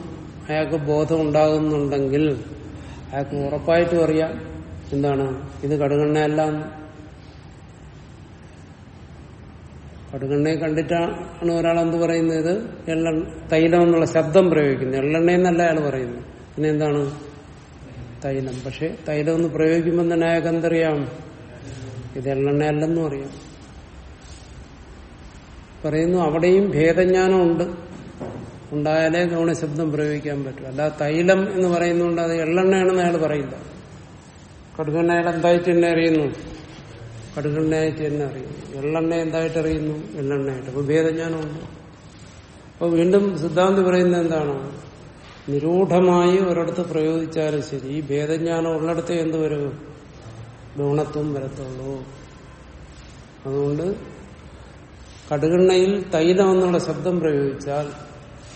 S1: അയാൾക്ക് ബോധം ഉണ്ടാകുന്നുണ്ടെങ്കിൽ അയാൾക്ക് ഉറപ്പായിട്ടും അറിയാം. എന്താണ്? ഇത് കടുകണ്ണയല്ല എന്ന്. കടുകണ്ണെ കണ്ടിട്ടാണ് ഒരാൾ എന്ത് പറയുന്നത്? ഇത് എള്ള തൈലം എന്നുള്ള ശബ്ദം പ്രയോഗിക്കുന്നത്. എള്ളെണ്ണയെന്നല്ല അയാൾ പറയുന്നത്. പിന്നെ എന്താണ്? തൈലം. പക്ഷെ തൈലം ഒന്ന് പ്രയോഗിക്കുമ്പോൾ തന്നെ അയാൾക്ക് എന്തറിയാം? ഇത് എള്ളെണ്ണയല്ലെന്നും അറിയാം. പറയുന്നു അവിടെയും ഭേദജ്ഞാനം ഉണ്ട്. ഉണ്ടായാലേ ഗൗണശബ്ദം പ്രയോഗിക്കാൻ പറ്റും. അല്ല തൈലം എന്ന് പറയുന്നതുകൊണ്ട് അത് എള്ളെണ്ണയാണെന്ന് അയാൾ പറയില്ല. കടുകെണ്ണ അയാൾ എന്തായിട്ട് തന്നെ അറിയുന്നു കടുകെണ്ണയായിട്ട് തന്നെ അറിയുന്നു എള്ളെണ്ണ എന്തായിട്ട് അറിയുന്നു? എള്ളെണ്ണയായിട്ട് അപ്പൊ ഭേദജ്ഞാനമുണ്ട്. അപ്പൊ വീണ്ടും സിദ്ധാന്തം പറയുന്നത് എന്താണ്? നിരൂഢമായി ഒരിടത്ത് പ്രയോഗിച്ചാലും ശരി. ഈ ഭേദജ്ഞാനം ഉള്ളിടത്ത് എന്ത് വരും? ഗുണത്വം വരത്തുള്ളൂ. അതുകൊണ്ട് കടുകെണ്ണയിൽ തൈലം എന്നുള്ള ശബ്ദം പ്രയോഗിച്ചാൽ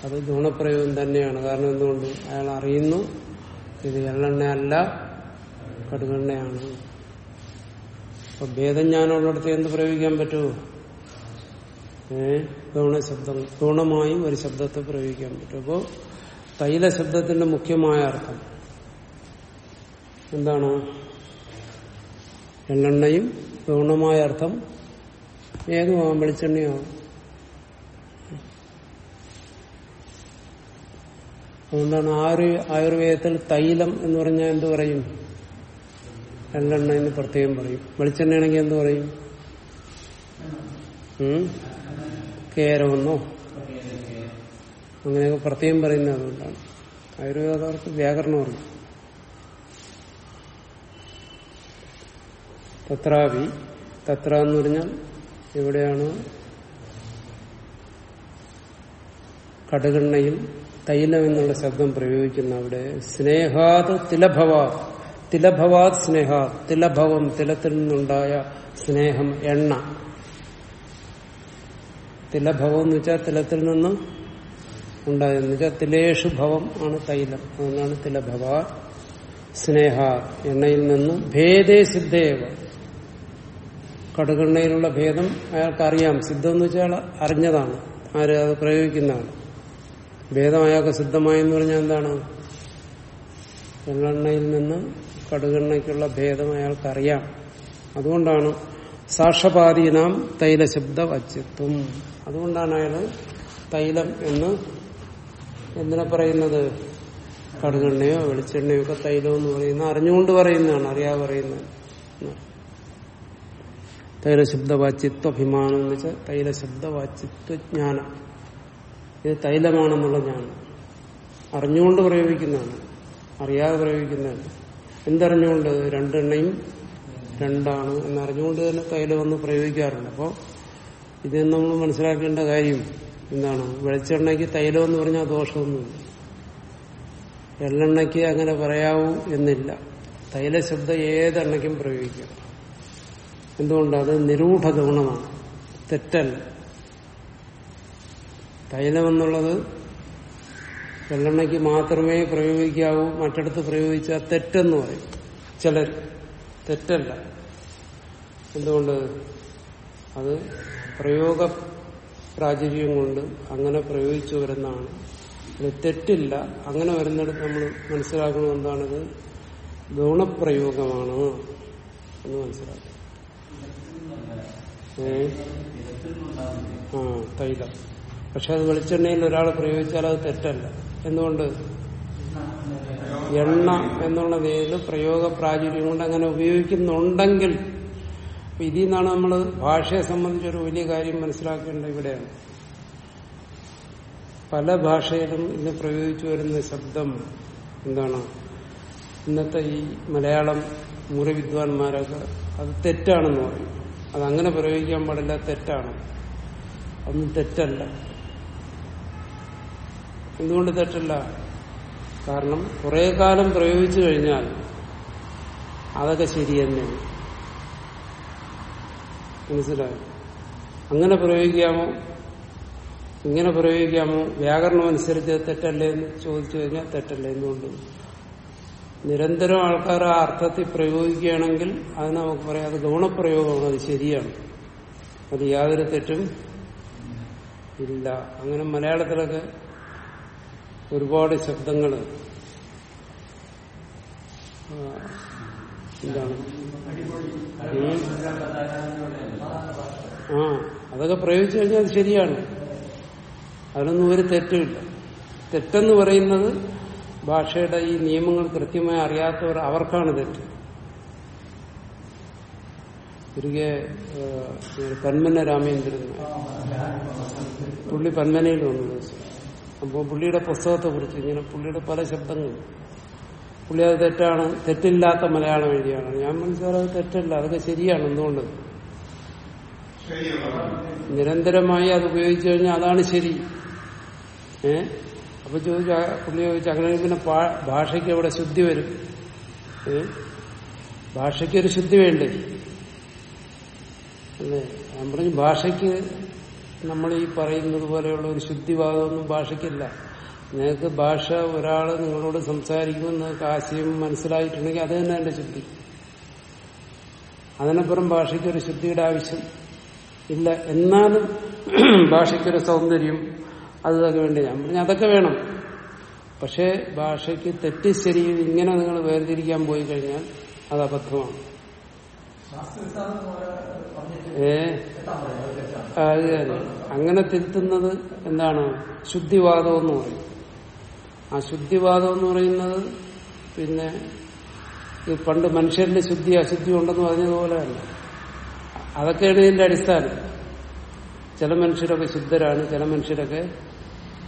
S1: അത് ഗുണപ്രയോഗം തന്നെയാണ്. കാരണം എന്തുകൊണ്ട്? അയാൾ അറിയുന്നു. ഇത് എള്ളെണ്ണയല്ല കടുകെണ്ണയാണ്. അപ്പൊ ഭേദജ്ഞാനമുള്ളിടത്ത് എന്ത് പ്രയോഗിക്കാൻ പറ്റുമോ ഏ? ഗുണശബ്ദം ഗുണമായും ഒരു ശബ്ദത്തെ പ്രയോഗിക്കാൻ പറ്റും. അപ്പോ തൈല ശബ്ദത്തിന്റെ മുഖ്യമായ അർത്ഥം എന്താണ്? എള്ളെണ്ണയും ഗൗണമായ അർത്ഥം ഏതുമാവാം വെളിച്ചെണ്ണയാവും. അതുകൊണ്ടാണ് ആയുർ ആയുർവേദത്തിൽ തൈലം എന്ന് പറഞ്ഞാൽ എന്ത് പറയും? എന്ന് പ്രത്യേകം പറയും. വെളിച്ചെണ്ണയാണെങ്കിൽ എന്ത് പറയും? കേരമെന്നോ? അങ്ങനെയൊക്കെ പ്രത്യേകം പറയുന്നത് അതുകൊണ്ടാണ്. ആയുർവേദക്കാർക്ക് വ്യാകരണം പറഞ്ഞു. തത്രാവി തത്ര എന്ന് പറഞ്ഞാൽ എവിടെയാണ്? കടുകെണ്ണയിൽ തൈലം എന്നുള്ള ശബ്ദം പ്രയോഗിക്കുന്ന അവിടെ സ്നേഹാത് തിലഭവാത്. തിലഭവാത് സ്നേഹ തിലഭവം തിലത്തിൽ നിന്നുണ്ടായ സ്നേഹം എണ്ണ. തിലഭവം എന്ന് വെച്ചാൽ തിലത്തിൽ നിന്ന് ഉണ്ടായെന്ന് വെച്ചാൽ തിലേഷു ഭവം ആണ് തൈലം. അതുകൊണ്ടാണ് തിലഭവ സ്നേഹ. എണ്ണയിൽ നിന്ന് ഭേദേ സിദ്ധേവ. കടുകെണ്ണയിലുള്ള ഭേദം അയാൾക്ക് അറിയാം സിദ്ധം എന്ന് വെച്ചാൽ അറിഞ്ഞതാണ്. ആര് അത് പ്രയോഗിക്കുന്നതാണ്. ഭേദം അയാൾക്ക് സിദ്ധമായെന്ന് പറഞ്ഞാൽ എന്താണ്? എള്ളെണ്ണയിൽ നിന്ന് കടുകെണ്ണയ്ക്കുള്ള ഭേദം അയാൾക്കറിയാം. അതുകൊണ്ടാണ് സാക്ഷപാതീനാം തൈലശബ്ദ വച്ചിത്വം അതുകൊണ്ടാണ് അയാൾ തൈലം എന്ന് എന്തിനെ പറയുന്നത്? കടുകെണ്ണയോ വെളിച്ചെണ്ണയോ ഒക്കെ തൈലം എന്ന് പറയുന്ന അറിഞ്ഞുകൊണ്ട് പറയുന്നതാണ് അറിയാതെ പറയുന്നത്. തൈലശബ്ദവാച്ചിത്വഭിമാനം എന്ന് വെച്ചാൽ തൈലശബ്ദവാച്ചിത്വജ്ഞാനം ഇത് തൈലമാണെന്നുള്ള ജ്ഞാനം. അറിഞ്ഞുകൊണ്ട് പ്രയോഗിക്കുന്നതാണ്. അറിയാതെ പ്രയോഗിക്കുന്നതല്ല. എന്തറിഞ്ഞുകൊണ്ട് രണ്ടെണ്ണയും രണ്ടാണ് എന്നറിഞ്ഞുകൊണ്ട് തന്നെ കയ്യിൽ വന്ന് പ്രയോഗിക്കാറുണ്ട്. അപ്പോൾ ഇത് നമ്മൾ മനസ്സിലാക്കേണ്ട കാര്യം എന്താണ്? വെളിച്ചെണ്ണയ്ക്ക് തൈലം എന്ന് പറഞ്ഞാൽ ദോഷമൊന്നുമില്ല. എള്ളെണ്ണയ്ക്ക് അങ്ങനെ പറയാവൂ എന്നില്ല. തൈല തൈലശബ്ദം ഏതെണ്ണയ്ക്കും പ്രയോഗിക്കാം. എന്തുകൊണ്ട്? അത് നിരൂഢ ഗുണമാണ്. തെറ്റല്ല. തൈലം എന്നുള്ളത് വെള്ളെണ്ണയ്ക്ക് മാത്രമേ പ്രയോഗിക്കാവൂ മറ്റിടത്ത് പ്രയോഗിച്ചാൽ തെറ്റെന്ന് പറയും. ചിലർ. തെറ്റല്ല. എന്തുകൊണ്ട്? അത് പ്രയോഗ പ്രാചുര്യം കൊണ്ട് അങ്ങനെ പ്രയോഗിച്ചു വരുന്നതാണ്. തെറ്റില്ല. അങ്ങനെ വരുന്നിടത്ത് നമ്മൾ മനസ്സിലാക്കുന്നത് എന്താണിത്? ഗുണപ്രയോഗമാണ് എന്ന് മനസ്സിലാക്കും. ഏ? ആ തൈലം. പക്ഷെ അത് വെളിച്ചെണ്ണയിൽ ഒരാൾ പ്രയോഗിച്ചാൽ അത് തെറ്റല്ല. എന്തുകൊണ്ട്? എണ്ണ എന്നുള്ള പേരിൽ പ്രയോഗ പ്രാചുര്യം കൊണ്ട് അങ്ങനെ ഉപയോഗിക്കുന്നുണ്ടെങ്കിൽ ഇതിൽ നിന്നാണ് നമ്മൾ ഭാഷയെ സംബന്ധിച്ചൊരു വലിയ കാര്യം മനസ്സിലാക്കേണ്ടത് ഇവിടെയാണ്. പല ഭാഷയിലും ഇന്ന് പ്രയോഗിച്ചു വരുന്ന ശബ്ദം എന്താണ്? ഇന്നത്തെ ഈ മലയാളം മൂലവിദ്വാൻമാരൊക്കെ അത് തെറ്റാണെന്ന് പറയും. അതങ്ങനെ പ്രയോഗിക്കാൻ പാടില്ല തെറ്റാണ്. അതൊന്നും തെറ്റല്ല. എന്തുകൊണ്ട് തെറ്റല്ല. കാരണം കുറെ കാലം പ്രയോഗിച്ചു കഴിഞ്ഞാൽ അതൊക്കെ ശരി തന്നെയാണ് മനസ്സിലായോ? അങ്ങനെ പ്രയോഗിക്കാമോ? ഇങ്ങനെ പ്രയോഗിക്കാമോ? വ്യാകരണം അനുസരിച്ച് തെറ്റല്ലേ എന്ന് ചോദിച്ചു കഴിഞ്ഞാൽ തെറ്റല്ലേ എന്നുകൊണ്ട്. നിരന്തരം ആൾക്കാർ ആ അർത്ഥത്തിൽ പ്രയോഗിക്കുകയാണെങ്കിൽ അത് നമുക്ക് പറയാം അത് ഗുണപ്രയോഗമാണ് അത് ശരിയാണ്. അത് യാതൊരു തെറ്റും ഇല്ല. അങ്ങനെ മലയാളത്തിലൊക്കെ ഒരുപാട് ശബ്ദങ്ങൾ എന്താണ്. ആ അതൊക്കെ പ്രയോഗിച്ചു കഴിഞ്ഞാൽ അത് ശരിയാണ്. അതിനൊന്നും ഒരു തെറ്റുമില്ല. തെറ്റെന്ന് പറയുന്നത് ഭാഷയുടെ ഈ നിയമങ്ങൾ കൃത്യമായി അറിയാത്തവർ അവർക്കാണ് തെറ്റ്. തിരികെ പന്മന രാമേന്ദ്രൻ. പുള്ളി പന്മനയിൽ വന്നു. ദിവസം അപ്പോൾ പുള്ളിയുടെ പുസ്തകത്തെ കുറിച്ച് ഇങ്ങനെ പുള്ളിയുടെ പല ശബ്ദങ്ങളും. പുള്ളി അത് തെറ്റാണ് തെറ്റില്ലാത്ത മലയാളം എഴുതിയാണ്. ഞാൻ മനസ്സിലായത് തെറ്റല്ല അതൊക്കെ ശരിയാണ് എന്തുകൊണ്ട് നിരന്തരമായി അത് ഉപയോഗിച്ചു കഴിഞ്ഞാൽ അതാണ് ശരി. ഏ? അപ്പൊ ചോദിച്ചു പുള്ളി ചോദിച്ചു അങ്ങനെ പിന്നെ ഭാഷയ്ക്ക് അവിടെ ശുദ്ധി വരും. ഏ? ഭാഷയ്ക്ക് ഒരു ശുദ്ധി വേണ്ടേ? അല്ലേ? ഞാൻ പറഞ്ഞു ഭാഷയ്ക്ക് നമ്മൾ ഈ പറയുന്നത് പോലെയുള്ള ഒരു ശുദ്ധിവാദമൊന്നും ഭാഷയ്ക്കില്ല. നിങ്ങൾക്ക് ഭാഷ ഒരാൾ നിങ്ങളോട് സംസാരിക്കുമ്പോൾ നിങ്ങൾക്ക് ആശയം മനസ്സിലായിട്ടുണ്ടെങ്കിൽ അത് തന്നെ എന്റെ ശുദ്ധി. അതിനപ്പുറം ഭാഷയ്ക്കൊരു ശുദ്ധിയുടെ ആവശ്യം ഇല്ല. എന്നാലും ഭാഷയ്ക്കൊരു സൗന്ദര്യം അതൊക്കെ വേണ്ടി ഞാൻ പറഞ്ഞു അതൊക്കെ വേണം. പക്ഷേ ഭാഷയ്ക്ക് തെറ്റി ശരി ഇങ്ങനെ നിങ്ങൾ വേർതിരിക്കാൻ പോയി കഴിഞ്ഞാൽ അത് അബദ്ധമാണ്. ഏ? ആ, അത് അങ്ങനെ തിരുത്തുന്നത് എന്താണ്? ശുദ്ധിവാദം എന്ന് പറയും. ആ ശുദ്ധിവാദം എന്ന് പറയുന്നത് പിന്നെ ഈ പണ്ട് മനുഷ്യരിൽ ശുദ്ധി അശുദ്ധി ഉണ്ടെന്ന് പറഞ്ഞതുപോലെ തന്നെ അതൊക്കെയാണ് ഇതിന്റെ അടിസ്ഥാനം. ചില മനുഷ്യരൊക്കെ ശുദ്ധരാണ് ചില മനുഷ്യരൊക്കെ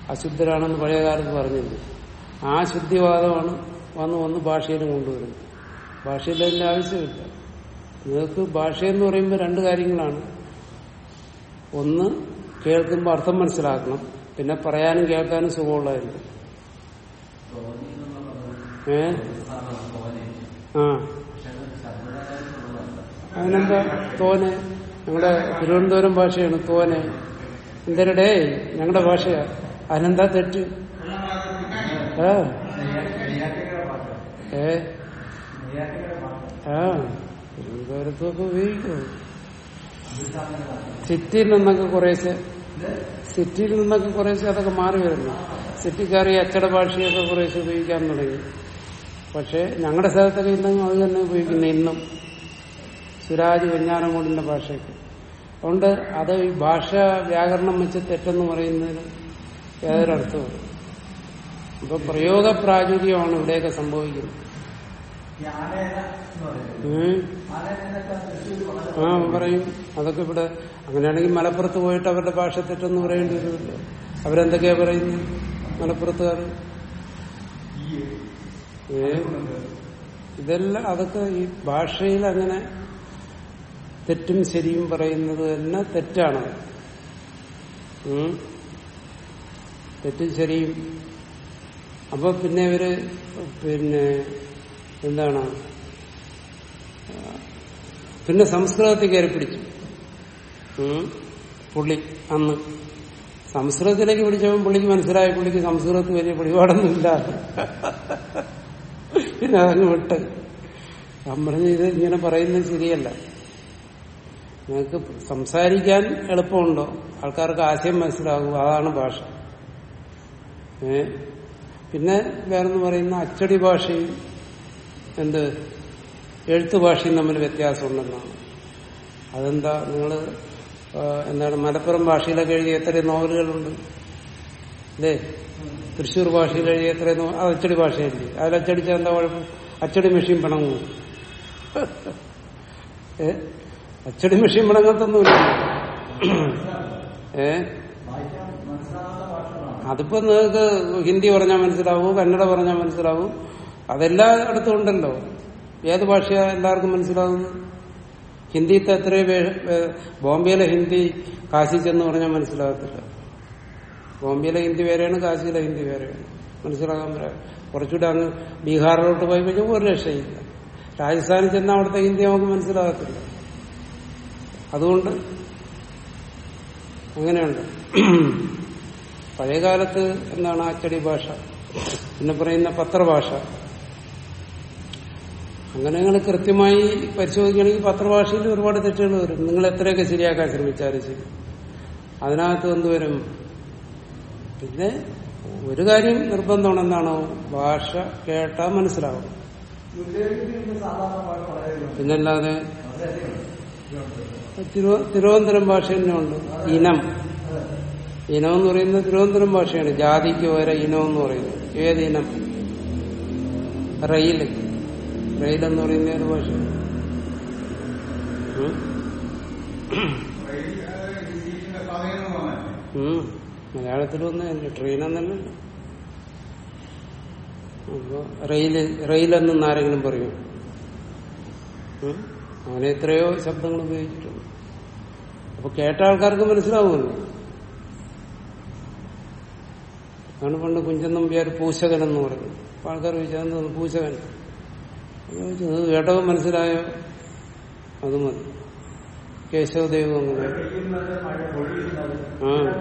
S1: അശുദ്ധരാണെന്ന് പഴയ കാലത്ത് പറഞ്ഞിരുന്നു. ആ ശുദ്ധിവാദമാണ് വന്ന് വന്ന് ഭാഷയിലും കൊണ്ടുവരുന്നത്. ഭാഷയിൽ അതിന്റെ ആവശ്യമില്ല. നിങ്ങൾക്ക് ഭാഷയെന്ന് പറയുമ്പോൾ രണ്ട് കാര്യങ്ങളാണ്. ഒന്ന് കേൾക്കുമ്പോൾ അർത്ഥം മനസ്സിലാക്കണം. പിന്നെ പറയാനും കേൾക്കാനും സുഖമുള്ളതായിരിക്കും. ഏ? ആ. അതിനെന്താ തോനെ? ഞങ്ങളുടെ തിരുവനന്തപുരം ഭാഷയാണ് തോനെ. എന്തരടേ? ഞങ്ങളുടെ ഭാഷയാ. അതിനെന്താ തെറ്റ്? ഏ? ആ. തിരുവനന്തപുരത്തൊക്കെ ഉപയോഗിക്കും? സിറ്റിയിൽ നിന്നൊക്കെ കുറേശ്ശെ സിറ്റിയിൽ നിന്നൊക്കെ കുറേശ്ശെ അതൊക്കെ മാറി വരുന്നു. സിറ്റിക്കാർ ഈ അച്ചട ഭാഷയൊക്കെ കുറേശ്ശെ ഉപയോഗിക്കാൻ തുടങ്ങി. പക്ഷെ ഞങ്ങളുടെ സ്ഥലത്തൊക്കെ ഇന്നും അത് തന്നെ ഉപയോഗിക്കുന്നു ഇന്നും. സുരാജ് വെഞ്ഞാറമൂടിന്റെ ഭാഷയൊക്കെ. അതുകൊണ്ട് അത് ഈ ഭാഷ വ്യാകരണം വെച്ച് തെറ്റെന്ന് പറയുന്നതിന് യാതൊരർത്ഥവും അപ്പൊ പ്രയോഗ പ്രാചുര്യമാണ് ഇവിടെയൊക്കെ സംഭവിക്കുന്നത്. ആ പറയും. അതൊക്കെ ഇവിടെ അങ്ങനെയാണെങ്കിൽ മലപ്പുറത്ത് പോയിട്ട് അവരുടെ ഭാഷ തെറ്റെന്ന് പറയേണ്ടി വരുമല്ലോ അവരെന്തൊക്കെയാ പറയുന്നത് മലപ്പുറത്തുകാർ. ഇതെല്ലാം അതൊക്കെ ഈ ഭാഷയിൽ അങ്ങനെ തെറ്റും ശരിയും പറയുന്നത് തന്നെ തെറ്റാണ്. തെറ്റും ശരിയും. അപ്പൊ പിന്നെ ഇവർ പിന്നെ എന്താണ്? പിന്നെ സംസ്കൃതത്തിൽ കയറി പിടിച്ചു. പുള്ളി അന്ന് സംസ്കൃതത്തിലേക്ക് പിടിച്ചപ്പോൾ പുള്ളിക്ക് മനസ്സിലായ. പുള്ളിക്ക് സംസ്കൃതത്തിൽ വലിയ പിടിപാടൊന്നുമില്ല. പിന്നെ അതങ്ങ് വിട്ട്. ഞാൻ ഇത് ഇങ്ങനെ പറയുന്നത് ശരിയല്ല. നിങ്ങൾക്ക് സംസാരിക്കാൻ എളുപ്പമുണ്ടോ? ആൾക്കാർക്ക് ആശയം മനസ്സിലാകും. അതാണ് ഭാഷ. പിന്നെ വേറെന്ന് പറയുന്ന അച്ചടി ഭാഷയും എന്ത്? എഴുത്തു ഭാഷയും തമ്മിൽ വ്യത്യാസമുണ്ടെന്നാണ്. അതെന്താ? നിങ്ങൾ എന്താണ് മലപ്പുറം ഭാഷയിലൊക്കെ എഴുതിയ എത്ര നോവലുകളുണ്ട്. അല്ലേ? തൃശ്ശൂർ ഭാഷയിൽ എഴുതിയ എത്ര അത് അച്ചടി ഭാഷയല്ലേ അതിൽ അച്ചടിച്ചാൽ എന്താ കുഴപ്പം? അച്ചടി മെഷീൻ പിണങ്ങൂ. ഏ? അച്ചടി മെഷീൻ പിണങ്ങത്തൊന്നുമില്ല. ഏ? അതിപ്പോ നിങ്ങൾക്ക് ഹിന്ദി പറഞ്ഞാൽ മനസ്സിലാവൂ കന്നഡ പറഞ്ഞാൽ മനസ്സിലാവൂ അതെല്ലായിടത്തും ഉണ്ടല്ലോ. ഏത് ഭാഷയാ എല്ലാവർക്കും മനസ്സിലാവുന്നത്? ഹിന്ദിത്തെ എത്രയോ ബോംബെയിലെ ഹിന്ദി കാശി ചെന്ന് പറഞ്ഞാൽ മനസ്സിലാകത്തില്ല. ബോംബെയിലെ ഹിന്ദി വേറെയാണ് കാശിയിലെ ഹിന്ദി വേറെയാണ്. മനസ്സിലാകാൻ പറയാം കുറച്ചുകൂടെ അങ്ങ് ബീഹാറിലോട്ട് പോയി കഴിഞ്ഞാൽ ഒരു രക്ഷയില്ല. രാജസ്ഥാനിൽ ചെന്ന അവിടുത്തെ ഹിന്ദി നമുക്ക് മനസ്സിലാകത്തില്ല. അതുകൊണ്ട് അങ്ങനെയുണ്ട്. പഴയകാലത്ത് എന്താണ് അച്ചടി ഭാഷ? പിന്നെ പറയുന്ന പത്രഭാഷ. അങ്ങനെ നിങ്ങൾ കൃത്യമായി പരിശോധിക്കുകയാണെങ്കിൽ പത്രഭാഷയിൽ ഒരുപാട് തെറ്റുകൾ വരും. നിങ്ങൾ എത്രയൊക്കെ ശരിയാക്കാൻ ശ്രമിച്ചാലും ശരി. അതിനകത്ത് എന്തുവരും പിന്നെ ഒരു കാര്യം നിർബന്ധമാണ് എന്താണോ ഭാഷ കേട്ടാൽ മനസ്സിലാവും. പിന്നല്ലാതെ തിരുവ- തിരുവനന്തപുരം ഭാഷ തന്നെ ഉണ്ട്. ഇനം. ഇനം എന്ന് പറയുന്നത് തിരുവനന്തപുരം ഭാഷയാണ്. ജാതിക്ക് വരെ ഇനം എന്ന് പറയുന്നത്. ഏത് ഇനം? റെയിൽ റെയിൽ എന്ന് പറയുന്ന ഏത് ഭാഷ. മലയാളത്തിൽ വന്ന ട്രെയിൻ എന്നല്ല അപ്പൊ റെയിൽ റെയിലെന്ന് ആരെങ്കിലും പറയും? അങ്ങനെ എത്രയോ ശബ്ദങ്ങൾ ഉപയോഗിച്ചിട്ടുണ്ട്. അപ്പൊ കേട്ട ആൾക്കാർക്ക് മനസ്സിലാവുമല്ലോ. അതാണ് പണ്ട് കുഞ്ചൻ നമ്പ്യാർ പൂശകൻ എന്ന് പറഞ്ഞു അപ്പൊ ആൾക്കാർ ചോദിച്ചാൽ പൂശകൻ? അപ്പൊ കേട്ടത് മനസ്സിലായോ അത് മതി. കേശവദേവ് അങ്ങനെ. ആ.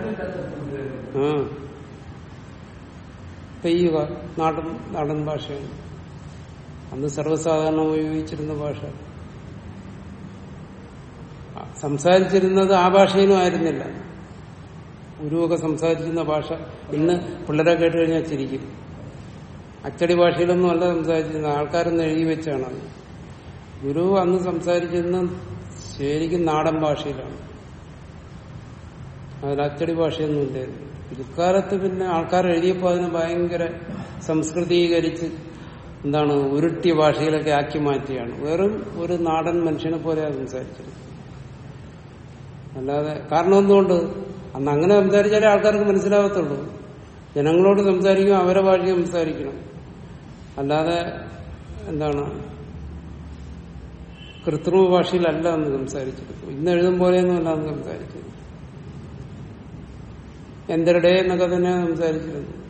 S1: ആ. പെയ്യുക നാടൻ നാടൻ ഭാഷയാണ്. അന്ന് സർവസാധാരണ ഉപയോഗിച്ചിരുന്ന ഭാഷ. സംസാരിച്ചിരുന്നത് ആ ഭാഷയിലും ആയിരുന്നില്ല. ഗുരുവൊക്കെ സംസാരിക്കുന്ന ഭാഷ. ഇന്ന് പിള്ളേരെ കേട്ട് കഴിഞ്ഞാൽ ചിരിക്കും. അച്ചടി ഭാഷയിലൊന്നും അല്ല സംസാരിച്ചിരുന്നത്. ആൾക്കാരൊന്നും എഴുതി വെച്ചാണ് അത്. ഗുരു അന്ന് സംസാരിച്ചിരുന്ന ശരിക്കും നാടൻ ഭാഷയിലാണ്. അതിൽ അച്ചടി ഭാഷയൊന്നും ഇല്ലായിരുന്നു. പിൽക്കാലത്ത് പിന്നെ ആൾക്കാർ എഴുതിയപ്പോൾ അതിനെ ഭയങ്കര സംസ്കൃതീകരിച്ച് എന്താണ് ഉരുട്ടിയ ഭാഷയിലൊക്കെ ആക്കി മാറ്റിയാണ്. വെറും ഒരു നാടൻ മനുഷ്യനെ പോലെയാണ് സംസാരിച്ചത്. അല്ലാതെ കാരണം എന്തുകൊണ്ട്? അന്ന് അങ്ങനെ സംസാരിച്ചാലേ ആൾക്കാർക്ക് മനസ്സിലാകത്തുള്ളൂ ജനങ്ങളോട് സംസാരിക്കും അവരെ ഭാഷ സംസാരിക്കണം. അല്ലാതെ എന്താണ്? കൃത്രിമ ഭാഷയിലല്ല എന്ന് സംസാരിച്ചിരുന്നു ഇന്ന് എഴുതും പോലെയൊന്നും അല്ല എന്ന് സംസാരിച്ചിരുന്നു എന്തരുടെ എന്നൊക്കെ തന്നെ സംസാരിച്ചിരുന്നു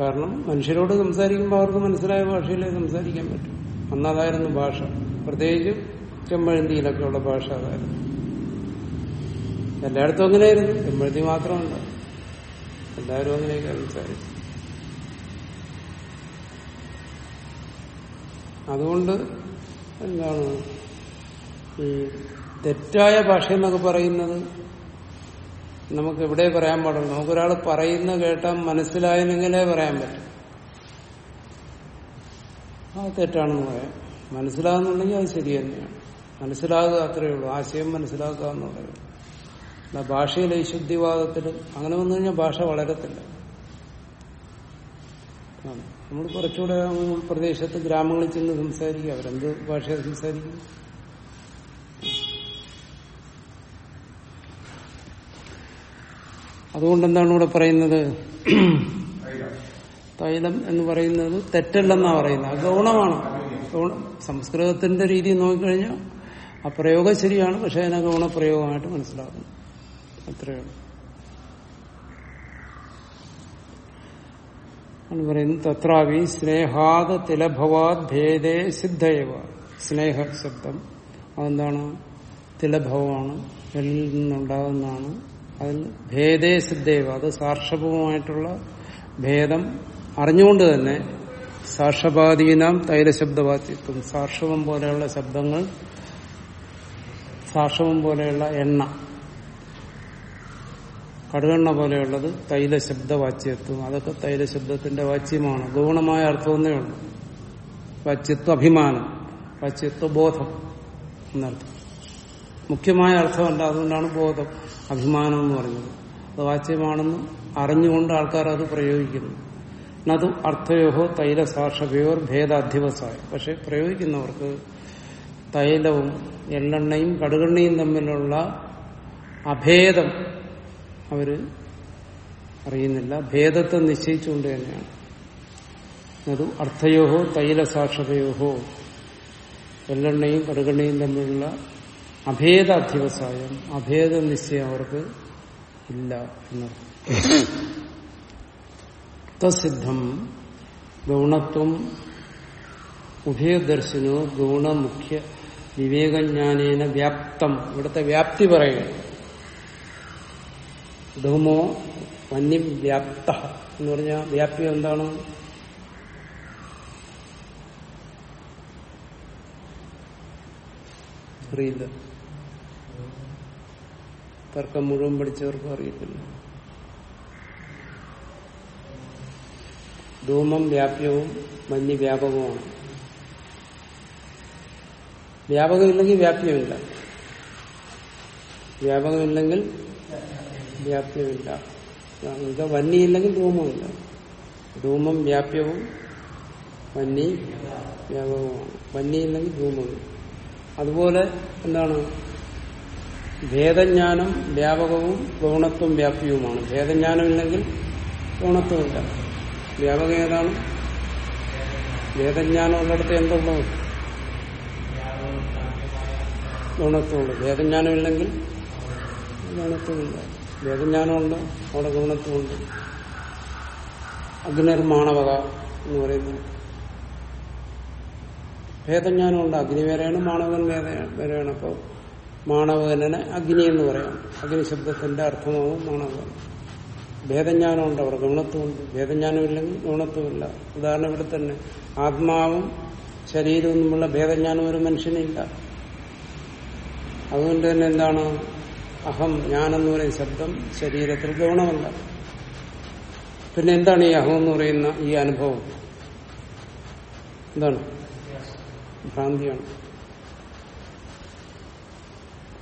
S1: കാരണം മനുഷ്യരോട് സംസാരിക്കുമ്പോൾ അവർക്ക് മനസ്സിലായ ഭാഷയിലേ സംസാരിക്കാൻ പറ്റും. അന്നതായിരുന്നു ഭാഷ. പ്രത്യേകിച്ചും ചെമ്മഴന്തിയിലൊക്കെയുള്ള ഭാഷ അതായിരുന്നു. എല്ലായിടത്തും അങ്ങനെയായിരുന്നു. ചെമ്മഴുതി മാത്രമല്ല എല്ലാവരും അങ്ങനെയൊക്കെ സംസാരിച്ചു. അതുകൊണ്ട് എന്താണ് ഈ തെറ്റായ ഭാഷ എന്നൊക്കെ പറയുന്നത് നമുക്ക് എവിടെ പറയാൻ പാടുള്ളൂ? നമുക്കൊരാൾ പറയുന്ന കേട്ടാൽ മനസ്സിലായെന്നെങ്കിലേ പറയാൻ പറ്റും. ആ തെറ്റാണെന്ന് പറയാം. മനസ്സിലാകുന്നുണ്ടെങ്കിൽ അത് ശരി തന്നെയാണ്. മനസ്സിലാകുക അത്രയേ ഉള്ളൂ. ആശയം മനസ്സിലാക്കുക എന്നുള്ളത്. ഭാഷയിലെ ഈ ശുദ്ധിവാദത്തിൽ അങ്ങനെ വന്നു കഴിഞ്ഞാൽ ഭാഷ വളരത്തില്ല. നമ്മൾ കുറച്ചുകൂടെ പ്രദേശത്ത് ഗ്രാമങ്ങളിൽ ചെന്ന് സംസാരിക്കുക. അവരെന്ത് ഭാഷ സംസാരിക്കും? അതുകൊണ്ട് എന്താണ് ഇവിടെ പറയുന്നത്? തൈലം എന്ന് പറയുന്നത് തെറ്റല്ലെന്നാ പറയുന്നത്. അത് ഗൗണമാണ്. സംസ്കൃതത്തിന്റെ രീതി നോക്കിക്കഴിഞ്ഞാൽ ആ പ്രയോഗം ശരിയാണ് പക്ഷെ അതിനെ ഗൗണപ്രയോഗമായിട്ട് മനസ്സിലാക്കുന്നു. അത്രയാണ് ആണ് പറയുന്നത് തത്രാവി സ്നേഹാത് തിലഭവാത് ഭേദേ സിദ്ധയവ. സ്നേഹ ശബ്ദം. അതെന്താണ്? തിലഭവമാണ് എല്ലിൽ നിന്നുണ്ടാകുന്നതാണ്. അതിൽ ഭേദേ സിദ്ധയവ. അത് സാർഷഭവുമായിട്ടുള്ള ഭേദം അറിഞ്ഞുകൊണ്ട് തന്നെ സാർഷപാദീനാം തൈലശബ്ദവാദിത്വം സാർഷവം പോലെയുള്ള ശബ്ദങ്ങൾ സാർഷവം പോലെയുള്ള എണ്ണ. കടുകെണ്ണ പോലെയുള്ളത് തൈലശബ്ദവാച്യത്വം. അതൊക്കെ തൈലശബ്ദത്തിന്റെ വാച്യമാണ്. ഗൗണമായ അർത്ഥമൊന്നേ ഉള്ളൂ. വാച്യത്വ അഭിമാനം വാച്യത്വ ബോധം എന്നർത്ഥം. മുഖ്യമായ അർത്ഥമല്ല അതുകൊണ്ടാണ് ബോധം അഭിമാനം എന്ന് പറയുന്നത്. അത് വാച്യമാണെന്ന് അറിഞ്ഞുകൊണ്ട് ആൾക്കാർ അത് പ്രയോഗിക്കുന്നു. അത് അർത്ഥയോഹോ തൈല സാക്ഷഭയോർ ഭേദാധിവസായി. പക്ഷെ പ്രയോഗിക്കുന്നവർക്ക് തൈലവും എള്ളെണ്ണയും കടുകെണ്ണയും തമ്മിലുള്ള അഭേദം അവർ അറിയുന്നില്ല. ഭേദത്തെ നിശ്ചയിച്ചുകൊണ്ട് തന്നെയാണ്. അത് അർത്ഥയോഹോ തൈല സാക്ഷതയോഹോ എള്ളെണ്ണയും കടുകെണ്ണയും തമ്മിലുള്ള അഭേദ അധ്യവസായം അഭേദ നിശ്ചയം അവർക്ക് ഇല്ല എന്നർത്ഥം. ഗൗണത്വം ഉഭയദർശനോ ഗൗണമുഖ്യ വിവേകജ്ഞാനേന വ്യാപ്തം. ഇവിടുത്തെ വ്യാപ്തി പറയുക ധൂമോ വന്യം വ്യാപ്ത എന്ന് പറഞ്ഞാൽ വ്യാപ്തി എന്താണ്? അറിയില്ല. തർക്കം മുഴുവൻ പഠിച്ചവർക്കും അറിയത്തില്ല. ധൂമം വ്യാപ്യവും മഞ്ഞ് വ്യാപകവുമാണ് വ്യാപകമില്ലെങ്കിൽ വ്യാപ്യമില്ല വ്യാപകമില്ലെങ്കിൽ വ്യാപ്യമില്ല വന്നിയില്ലെങ്കിൽ ധൂമമില്ല ധൂമം വ്യാപ്യവും വന്നി വ്യാപകവുമാണ്. വന്നിയില്ലെങ്കിൽ ധൂമമില്ല അതുപോലെ എന്താണ്? ഭേദജ്ഞാനം വ്യാപകവും ഗൗണത്വം വ്യാപ്യവുമാണ് ഭേദജ്ഞാനം ഇല്ലെങ്കിൽ ഗൗണത്വമില്ല. വ്യാപകം ഏതാണ്? വേദജ്ഞാനം ഉള്ളിടത്ത് എന്തുള്ളൂ ഗുണത്വമുള്ളൂ വേദജ്ഞാനം ഇല്ലെങ്കിൽ ഗുണത്വമില്ല. വേദജ്ഞാനമുണ്ട് അവിടെ ഗുണത്വമുണ്ട് അഗ്നിർമാണവക എന്ന് പറയുന്നു. ഭേദജ്ഞാനമുണ്ട് അഗ്നി വേറെയാണ് മാണവൻ വേറെ വേറെയാണ്. അപ്പോൾ മാണവകനെ അഗ്നി എന്ന് പറയാം. അഗ്നി ശബ്ദത്തിന്റെ അർത്ഥമാവും മാണവൻ. ഭേദജ്ഞാനമുണ്ട് അവിടെ ഗുണത്വമുണ്ട് ഭേദജ്ഞാനം ഇല്ലെങ്കിൽ ഗുണത്വമില്ല ഉദാഹരണം ഇവിടെ തന്നെ. ആത്മാവും ശരീരവും തമ്മിലുള്ള ഭേദജ്ഞാനം ഒരു മനുഷ്യനില്ല. അതുകൊണ്ട് തന്നെ എന്താണ്? അഹം ഞാനെന്ന് പറയുന്ന ശബ്ദം ശരീരത്തിൽ ഗൗണമല്ല. പിന്നെ എന്താണ് ഈ അഹം എന്ന് പറയുന്ന ഈ അനുഭവം? എന്താണ്? ഭ്രാന്തിയാണ്.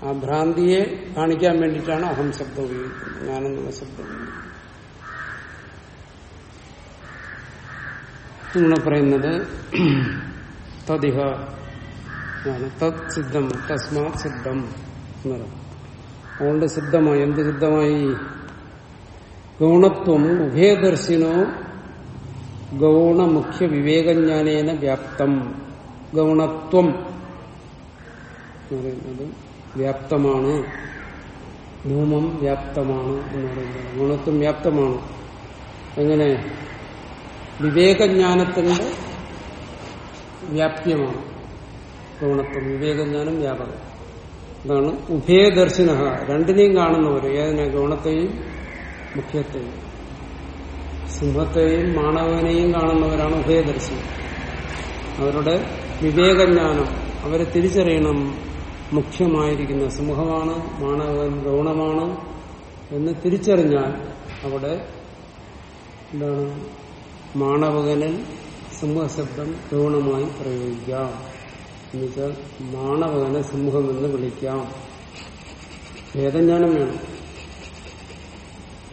S1: ആ ഭ്രാന്തിയെ കാണിക്കാൻ വേണ്ടിയിട്ടാണ് അഹം ശബ്ദം ഉപയോഗിക്കുന്നത്. ഞാനെന്നുള്ള ശബ്ദം. ഇവിടെ പറയുന്നത് തദിഹ തത് സിദ്ധം തസ്മാത് സിദ്ധം എന്ന് അതുകൊണ്ട് സിദ്ധമായി എന്ത് സിദ്ധമായി? ഗൗണത്വം ഉഭയദർശിനോ ഗൗണമുഖ്യ വിവേകജ്ഞാനേന വ്യാപ്തം. ഗൗണത്വം പറയുന്നത് വ്യാപ്തമാണ്. ധൂമം വ്യാപ്തമാണ് എന്ന് പറയുന്നത്. ഗുണത്വം വ്യാപ്തമാണ്. എങ്ങനെ? വിവേകജ്ഞാനത്തിന്റെ വ്യാപ്യമാണ് ഗുണത്വം. വിവേകജ്ഞാനം വ്യാപകം. അതാണ് ഉഭയദർശിന രണ്ടിനെയും കാണുന്നവർ ഏതിനെ? ഗുണത്തെയും മുഖ്യത്തെയും. സിംഹത്തെയും മാണവനെയും കാണുന്നവരാണ് ഉഭയദർശി അവരുടെ വിവേകജ്ഞാനം അവരെ തിരിച്ചറിയണം. മുഖ്യമായിരിക്കുന്ന സിംഹമാണ് മാണവൻ ഗൗണമാണ് എന്ന് തിരിച്ചറിഞ്ഞാൽ അവിടെ എന്താണ്? മാണവകനിൽ സിംഹശബ്ദം ഗൗണമായി പ്രയോഗിക്കാം. എന്നുവെച്ചാൽ മാണവകനെ സിംഹമെന്ന് വിളിക്കാം. വേദജ്ഞാനം വേണം.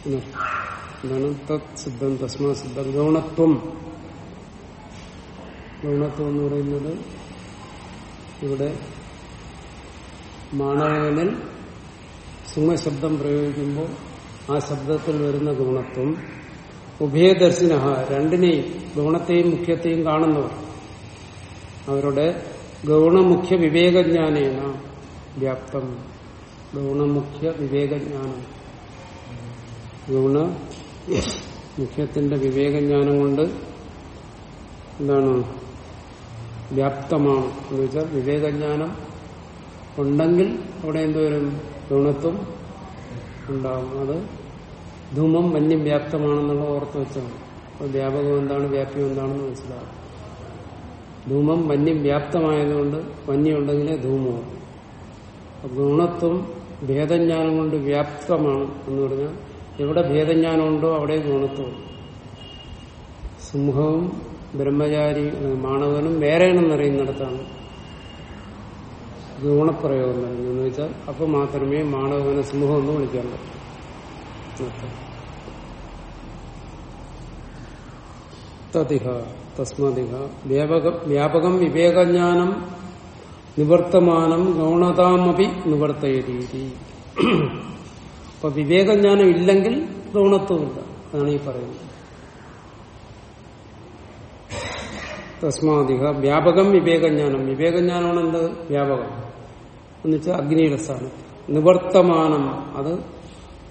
S1: എന്താണ്? തത് സിദ്ധം തസ്മാ സിദ്ധം ഗൗണത്വം. ഗൗണത്വം എന്ന് പറയുന്നത് ഇവിടെ മാണവനിൽ സിംഹശബ്ദം പ്രയോഗിക്കുമ്പോൾ ആ ശബ്ദത്തിൽ വരുന്ന ഗുണത്വം. ഉഭയദർശിന രണ്ടിനെയും ഗുണത്തെയും മുഖ്യത്തെയും കാണുന്നവർ. അവരുടെ ഗൗണമുഖ്യ വിവേകജ്ഞാനേന വ്യാപ്തം. ഗൗണമുഖ്യ വിവേകജ്ഞാനം. ഗൗണ മുഖ്യത്തിന്റെ വിവേകജ്ഞാനം കൊണ്ട് എന്താണ്? വ്യാപ്തമാണ്. എന്ന് വെച്ചാൽ വിവേകജ്ഞാനം ഉണ്ടെങ്കിൽ അവിടെ എന്തുവരും ഗുണത്വം ഉണ്ടാകും അത് ധൂമം വന്യം വ്യാപ്തമാണെന്നുള്ള ഓർത്ത് വെച്ചാണ് അപ്പോൾ വ്യാപകം എന്താണ്? വ്യാപ്യം എന്താണെന്ന് മനസ്സിലാകും ധൂമം വന്യം വ്യാപ്തമായതുകൊണ്ട് വന്യം ഉണ്ടെങ്കിലേ ധൂമവും ഗുണത്വം ഭേദജ്ഞാനം കൊണ്ട് വ്യാപ്തമാണ് എന്ന് പറഞ്ഞാൽ എവിടെ ഭേദജ്ഞാനമുണ്ടോ അവിടെ ഗുണത്വം. സിംഹവും ബ്രഹ്മചാരി മാണവനും വേറെയാണെന്നറിയുന്നിടത്താണ് ഗുണപ്രയോഗം വരുന്നത് എന്ന് വെച്ചാൽ അപ്പൊ മാത്രമേ മാണവനെ സിംഹം എന്ന് വിളിക്കാൻ പറ്റൂ. തതിഹ. തസ്മതിഹ വ്യാപകം വിവേകജ്ഞാനം നിവർത്തമാനം ഗൗണതാമപി നിവർത്തയരീതി അപ്പൊ വിവേകജ്ഞാനം ഇല്ലെങ്കിൽ ഗൗണത്വമില്ല. അതാണ് ഈ പറയുന്നത്. തസ്മാതിക വ്യാപകം വിവേകജ്ഞാനം. വിവേകജ്ഞാനമാണ് എന്ത്? വ്യാപകം. എന്നുവെച്ചാൽ അഗ്നിയുടെ സ്ഥാനം. നിവർത്തമാനം. അത്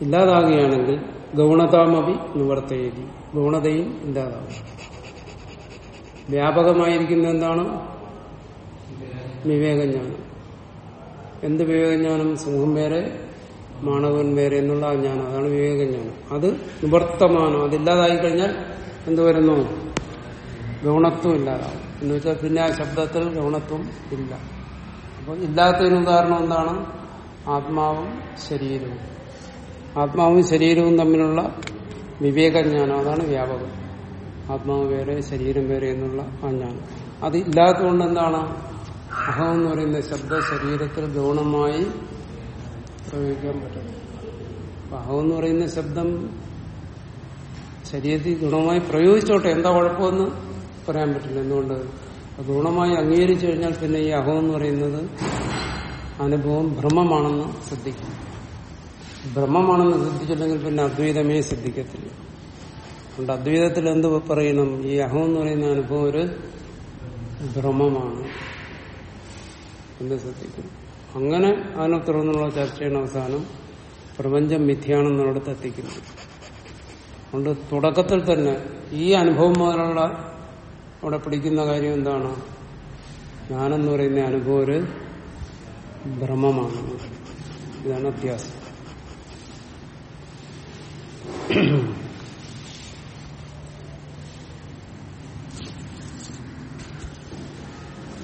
S1: ഇല്ലാതാകുകയാണെങ്കിൽ ഗൗണതാമപി നിവർത്തയതി. ഗൗണതയും ഇല്ലാതാകും വ്യാപകമായിരിക്കുന്ന എന്താണ് വിവേകജ്ഞാനം. എന്ത് വിവേകജ്ഞാനം? സിംഹം വേറെ മാണവൻ വേറെ എന്നുള്ള ആ ജ്ഞാനം. അതാണ് വിവേകജ്ഞാനം. അത് നിവർത്തമാനം അതില്ലാതായി കഴിഞ്ഞാൽ എന്ത് വരുന്നു? ഗൗണത്വം ഇല്ലാതാവും. എന്ന് വെച്ചാൽ പിന്നെ ആ ശബ്ദത്തിൽ ഗൗണത്വം ഇല്ല. അപ്പോൾ ഇല്ലാത്തതിന് ഉദാഹരണം എന്താണ്? ആത്മാവും ശരീരവും. ആത്മാവും ശരീരവും തമ്മിലുള്ള വിവേകജ്ഞാനം. അതാണ് വ്യാപകം. ആത്മാവ് വേറെ ശരീരം വേറെ എന്നുള്ള ആ അതില്ലാത്തതുകൊണ്ട് എന്താണ് അഹം എന്ന് പറയുന്ന ശബ്ദ ശരീരത്തിൽ ഗൗണമായി പ്രയോഗിക്കാൻ പറ്റും. അഹം എന്ന് പറയുന്ന ശബ്ദം ശരീരത്തിൽ ഗുണമായി പ്രയോഗിച്ചോട്ടെ എന്താ കുഴപ്പമെന്ന് പറയാൻ പറ്റില്ല. എന്തുകൊണ്ട്? ഗുണമായി അംഗീകരിച്ചു കഴിഞ്ഞാൽ പിന്നെ ഈ അഹം എന്ന് പറയുന്നത് അനുഭവം ഭ്രമമാണെന്ന് ശ്രദ്ധിക്കും. ഭ്രമമാണെന്ന് ശ്രദ്ധിച്ചില്ലെങ്കിൽ പിന്നെ അദ്വൈതമേ ശ്രദ്ധിക്കത്തില്ല. അതുകൊണ്ട് അദ്വൈതത്തിൽ എന്ത് പറയണം? ഈ അഹം എന്ന് പറയുന്ന അനുഭവം ഒരു ഭ്രമമാണ്. എന്ന് ശ്രദ്ധിക്കും അങ്ങനെ അതിനെ തുടർന്നുള്ള ചർച്ചയുടെ അവസാനം പ്രപഞ്ചം മിഥ്യാണെന്നുള്ളിടത്ത് എത്തിക്കുന്നു അതുകൊണ്ട് തുടക്കത്തിൽ തന്നെ ഈ അനുഭവം മുതലുള്ള അവിടെ പിടിക്കുന്ന കാര്യം എന്താണ്? ഞാനെന്ന് പറയുന്ന അനുഭവം ഒരു ഭ്രമമാണ്. ഇതാണ് അത്യാസം